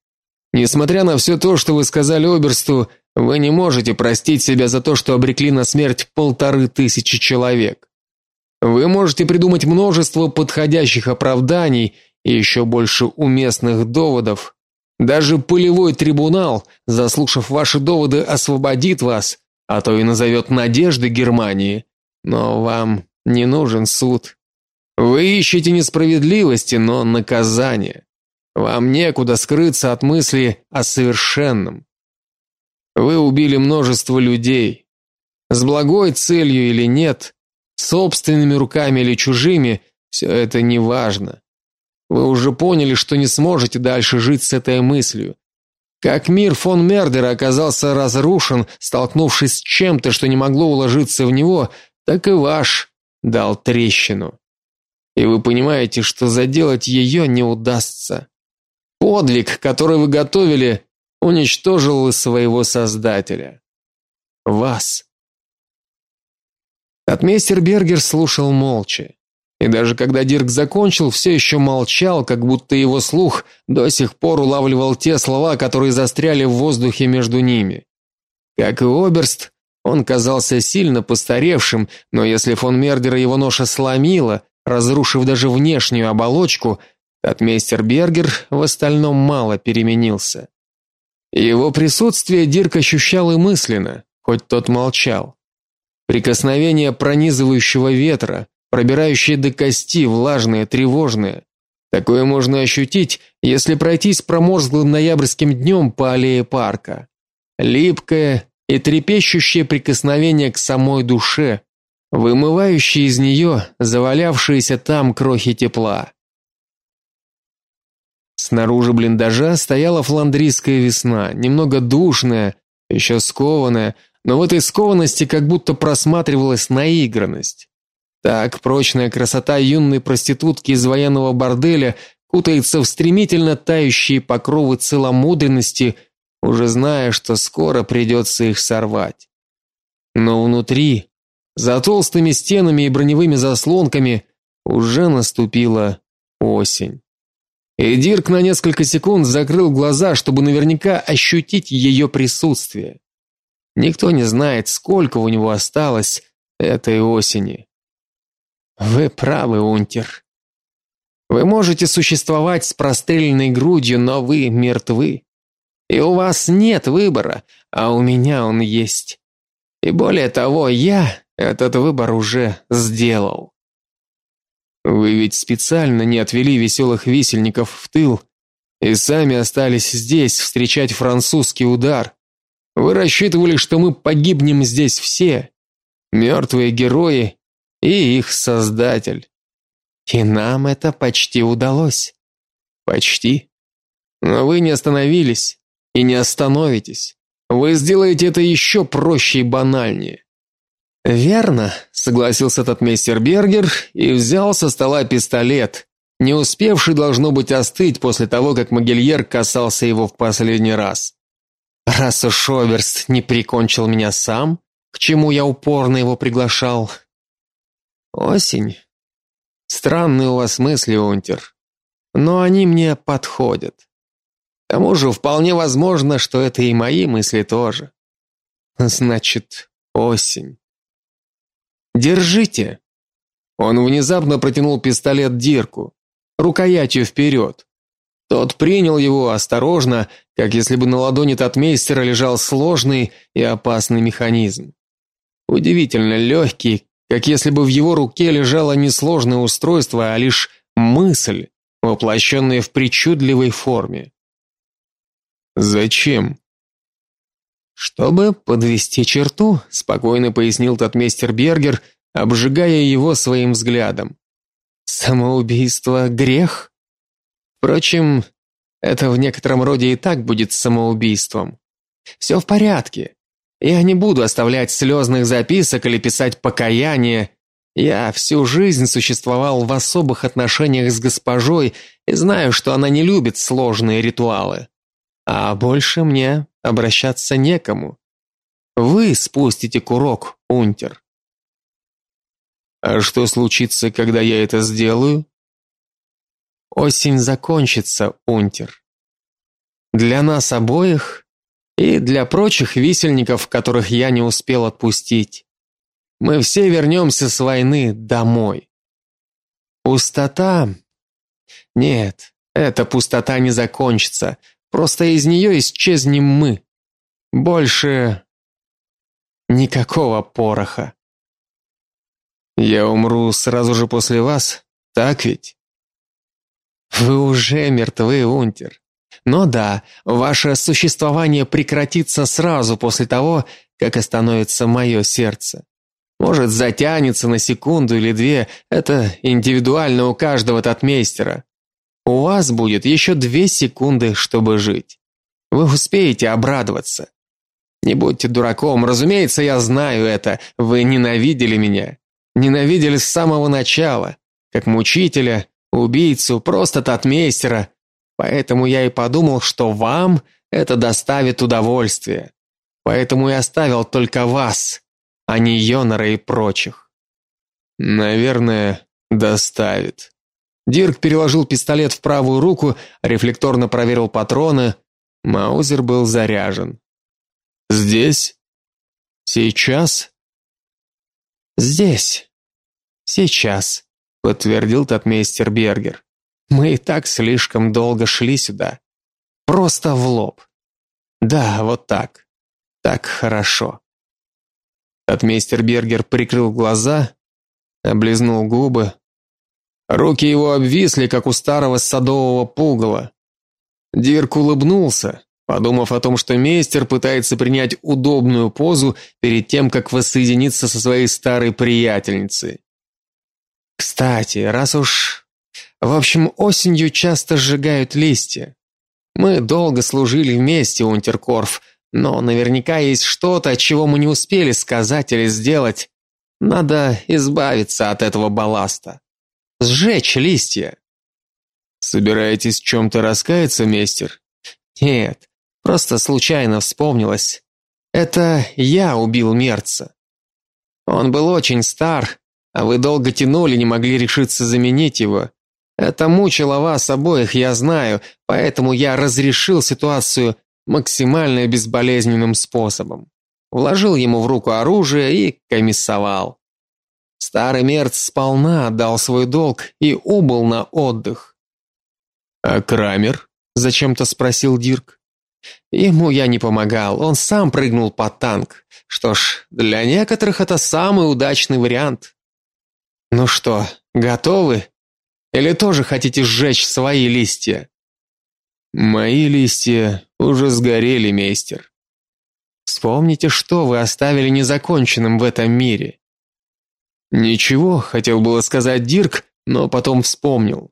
Несмотря на все то, что вы сказали оберсту, вы не можете простить себя за то, что обрекли на смерть полторы тысячи человек. Вы можете придумать множество подходящих оправданий и еще больше уместных доводов, Даже полевой трибунал, заслушав ваши доводы, освободит вас, а то и назовет надежды Германии. Но вам не нужен суд. Вы ищете несправедливости, но наказания. Вам некуда скрыться от мысли о совершенном. Вы убили множество людей. С благой целью или нет, собственными руками или чужими, все это не важно. Вы уже поняли, что не сможете дальше жить с этой мыслью. Как мир фон Мердера оказался разрушен, столкнувшись с чем-то, что не могло уложиться в него, так и ваш дал трещину. И вы понимаете, что заделать ее не удастся. Подвиг, который вы готовили, уничтожил своего создателя. Вас. Отмейстер Бергер слушал молча. И даже когда Дирк закончил, все еще молчал, как будто его слух до сих пор улавливал те слова, которые застряли в воздухе между ними. Как и Оберст, он казался сильно постаревшим, но если фон Мердера его ноша сломила, разрушив даже внешнюю оболочку, Отмейстер Бергер в остальном мало переменился. Его присутствие Дирк ощущал и мысленно, хоть тот молчал. Прикосновение пронизывающего ветра, пробирающее до кости, влажное, тревожное. Такое можно ощутить, если пройтись промозглым ноябрьским днем по аллее парка. Липкое и трепещущее прикосновение к самой душе, вымывающее из нее завалявшиеся там крохи тепла. Снаружи блиндажа стояла фландрийская весна, немного душная, еще скованная, но в этой скованности как будто просматривалась наигранность. Так прочная красота юной проститутки из военного борделя кутается в стремительно тающие покровы целомудренности, уже зная, что скоро придется их сорвать. Но внутри, за толстыми стенами и броневыми заслонками, уже наступила осень. И Дирк на несколько секунд закрыл глаза, чтобы наверняка ощутить ее присутствие. Никто не знает, сколько у него осталось этой осени. Вы правы, Унтер. Вы можете существовать с простреленной грудью, но вы мертвы. И у вас нет выбора, а у меня он есть. И более того, я этот выбор уже сделал. Вы ведь специально не отвели веселых висельников в тыл и сами остались здесь встречать французский удар. Вы рассчитывали, что мы погибнем здесь все, мертвые герои и их создатель. И нам это почти удалось. Почти. Но вы не остановились и не остановитесь. Вы сделаете это еще проще и банальнее. Верно, согласился этот мистер Бергер и взял со стола пистолет, не успевший должно быть остыть после того, как Могильер касался его в последний раз. Раз уж Оверст не прикончил меня сам, к чему я упорно его приглашал. Осень. Странные у вас мысли, Унтер. Но они мне подходят. К тому же вполне возможно, что это и мои мысли тоже. Значит, осень. Держите. Он внезапно протянул пистолет Дирку, рукоятью вперед. Тот принял его осторожно, как если бы на ладони татмейстера лежал сложный и опасный механизм. Удивительно легкий, как если бы в его руке лежало не сложное устройство, а лишь мысль, воплощенная в причудливой форме. Зачем? Чтобы подвести черту, спокойно пояснил татмейстер Бергер, обжигая его своим взглядом. Самоубийство грех? Впрочем, это в некотором роде и так будет самоубийством. Все в порядке. Я не буду оставлять слезных записок или писать покаяние. Я всю жизнь существовал в особых отношениях с госпожой и знаю, что она не любит сложные ритуалы. А больше мне обращаться некому. Вы спустите курок, Унтер. А что случится, когда я это сделаю? Осень закончится, Унтер. Для нас обоих и для прочих висельников, которых я не успел отпустить. Мы все вернемся с войны домой. Пустота? Нет, эта пустота не закончится. Просто из нее исчезнем мы. Больше никакого пороха. Я умру сразу же после вас, так ведь? Вы уже мертвы, Унтер. Но да, ваше существование прекратится сразу после того, как остановится мое сердце. Может, затянется на секунду или две, это индивидуально у каждого татмейстера. У вас будет еще две секунды, чтобы жить. Вы успеете обрадоваться. Не будьте дураком, разумеется, я знаю это. Вы ненавидели меня. Ненавидели с самого начала, как мучителя, убийцу, просто татмейстера. Поэтому я и подумал, что вам это доставит удовольствие. Поэтому и оставил только вас, а не Йонора и прочих. Наверное, доставит. Дирк переложил пистолет в правую руку, рефлекторно проверил патроны. Маузер был заряжен. Здесь? Сейчас? Здесь. Сейчас, подтвердил татмейстер Бергер. Мы и так слишком долго шли сюда. Просто в лоб. Да, вот так. Так хорошо. Татмейстер Бергер прикрыл глаза, облизнул губы. Руки его обвисли, как у старого садового пугала. Дирк улыбнулся, подумав о том, что мейстер пытается принять удобную позу перед тем, как воссоединиться со своей старой приятельницей. Кстати, раз уж в общем, осенью часто сжигают листья. Мы долго служили вместе, Унтеркорф, но наверняка есть что-то, чего мы не успели сказать или сделать. Надо избавиться от этого балласта. Сжечь листья. Собираетесь в чем то раскаяться, мастер? Нет, просто случайно вспомнилось. Это я убил Мерца. Он был очень стар, а вы долго тянули, не могли решиться заменить его. Это мучило вас обоих, я знаю, поэтому я разрешил ситуацию максимально безболезненным способом. Вложил ему в руку оружие и комиссовал. Старый мерц сполна отдал свой долг и убыл на отдых. А Крамер? зачем-то спросил Дирк. Ему я не помогал, он сам прыгнул под танк. Что ж, для некоторых это самый удачный вариант. Ну что, готовы? Или тоже хотите сжечь свои листья? Мои листья уже сгорели, мейстер. Вспомните, что вы оставили незаконченным в этом мире. Ничего, хотел было сказать Дирк, но потом вспомнил.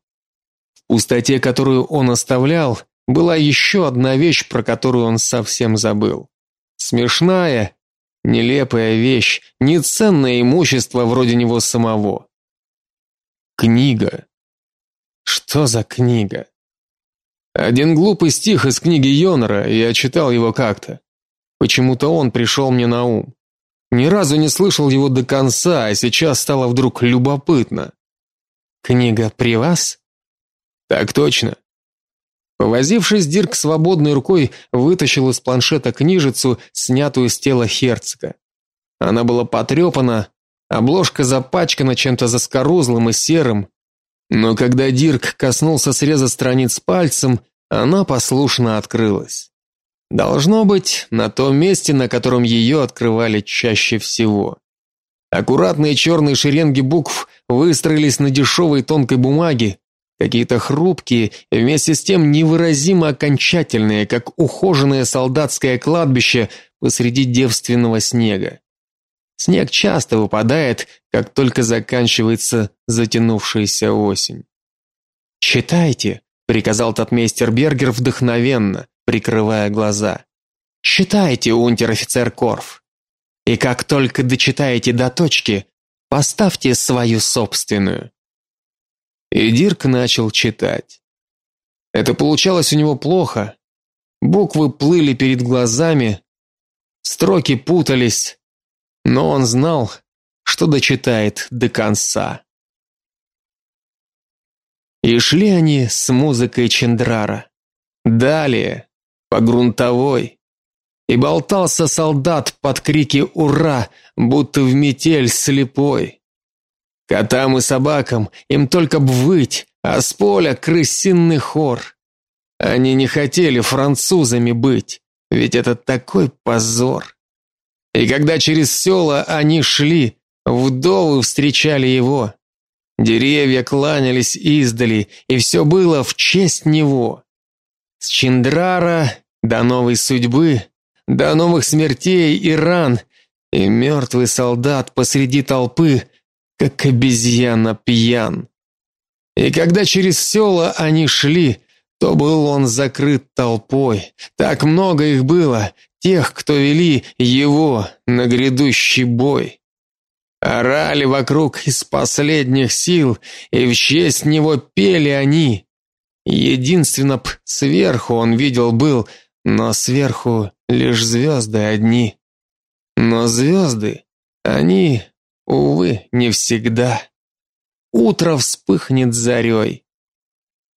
В пустоте, которую он оставлял, была еще одна вещь, про которую он совсем забыл. Смешная, нелепая вещь, неценное имущество вроде него самого. Книга. Что за книга? Один глупый стих из книги Йонора, я читал его как-то. Почему-то он пришел мне на ум. Ни разу не слышал его до конца, а сейчас стало вдруг любопытно. Книга при вас? Так точно. Повозившись, Дирк свободной рукой вытащил из планшета книжицу, снятую с тела Херцога. Она была потрепана, обложка запачкана чем-то заскорузлым и серым, но когда Дирк коснулся среза страниц пальцем, она послушно открылась. Должно быть, на том месте, на котором ее открывали чаще всего. Аккуратные черные шеренги букв выстроились на дешевой тонкой бумаге, какие-то хрупкие и вместе с тем невыразимо окончательные, как ухоженное солдатское кладбище посреди девственного снега. Снег часто выпадает, как только заканчивается затянувшаяся осень. "Читайте", приказал татмейстер Бергер вдохновенно, прикрывая глаза. "Читайте, унтер-офицер Корф. И как только дочитаете до точки, поставьте свою собственную". И Дирк начал читать. Это получалось у него плохо. Буквы плыли перед глазами, строки путались, но он знал, что дочитает до конца. И шли они с музыкой Чендрара. Далее, по грунтовой. И болтался солдат под крики «Ура!», будто в метель слепой. Котам и собакам им только б выть, а с поля крысиный хор. Они не хотели французами быть, ведь это такой позор. И когда через села они шли, вдовы встречали его. Деревья кланялись издали, и все было в честь него. С Чиндрара до новой судьбы, до новых смертей и ран, и мертвый солдат посреди толпы, как обезьяна пьян. И когда через села они шли, то был он закрыт толпой. Так много их было, тех, кто вели его на грядущий бой. Орали вокруг из последних сил, и в честь него пели они. Единственно б сверху он видел был, но сверху лишь звезды одни. Но звезды, они, увы, не всегда. Утро вспыхнет зарей.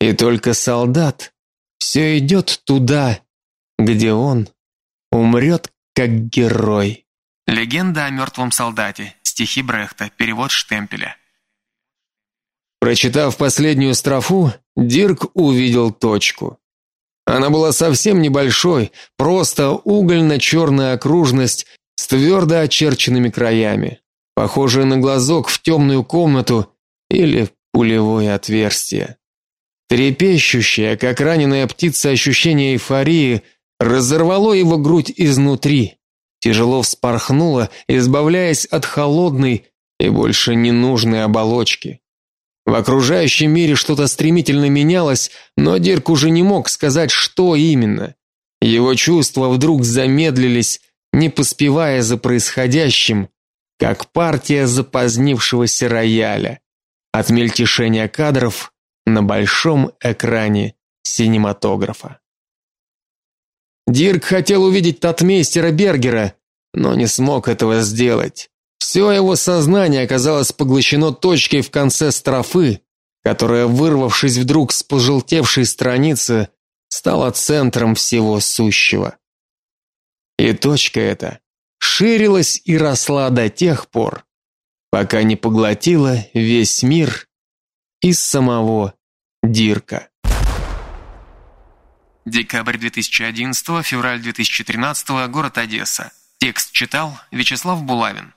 И только солдат все идет туда, где он умрет как герой. Легенда о мертвом солдате. Стихи Брехта. Перевод Штемпеля. Прочитав последнюю строфу, Дирк увидел точку. Она была совсем небольшой, просто угольно-черная окружность с твердо очерченными краями, похожая на глазок в темную комнату или пулевое отверстие. Трепещущее, как раненая птица ощущение эйфории разорвало его грудь изнутри тяжело вспорхнула, избавляясь от холодной и больше ненужной оболочки. В окружающем мире что-то стремительно менялось, но Дирк уже не мог сказать, что именно. Его чувства вдруг замедлились, не поспевая за происходящим, как партия запозднившегося рояля от мельтешения кадров на большом экране синематографа. Дирк хотел увидеть татмейстера Бергера, но не смог этого сделать. Все его сознание оказалось поглощено точкой в конце строфы, которая, вырвавшись вдруг с пожелтевшей страницы, стала центром всего сущего. И точка эта ширилась и росла до тех пор, пока не поглотила весь мир и самого Дирка. Декабрь 2011, февраль 2013, город Одесса. Текст читал Вячеслав Булавин.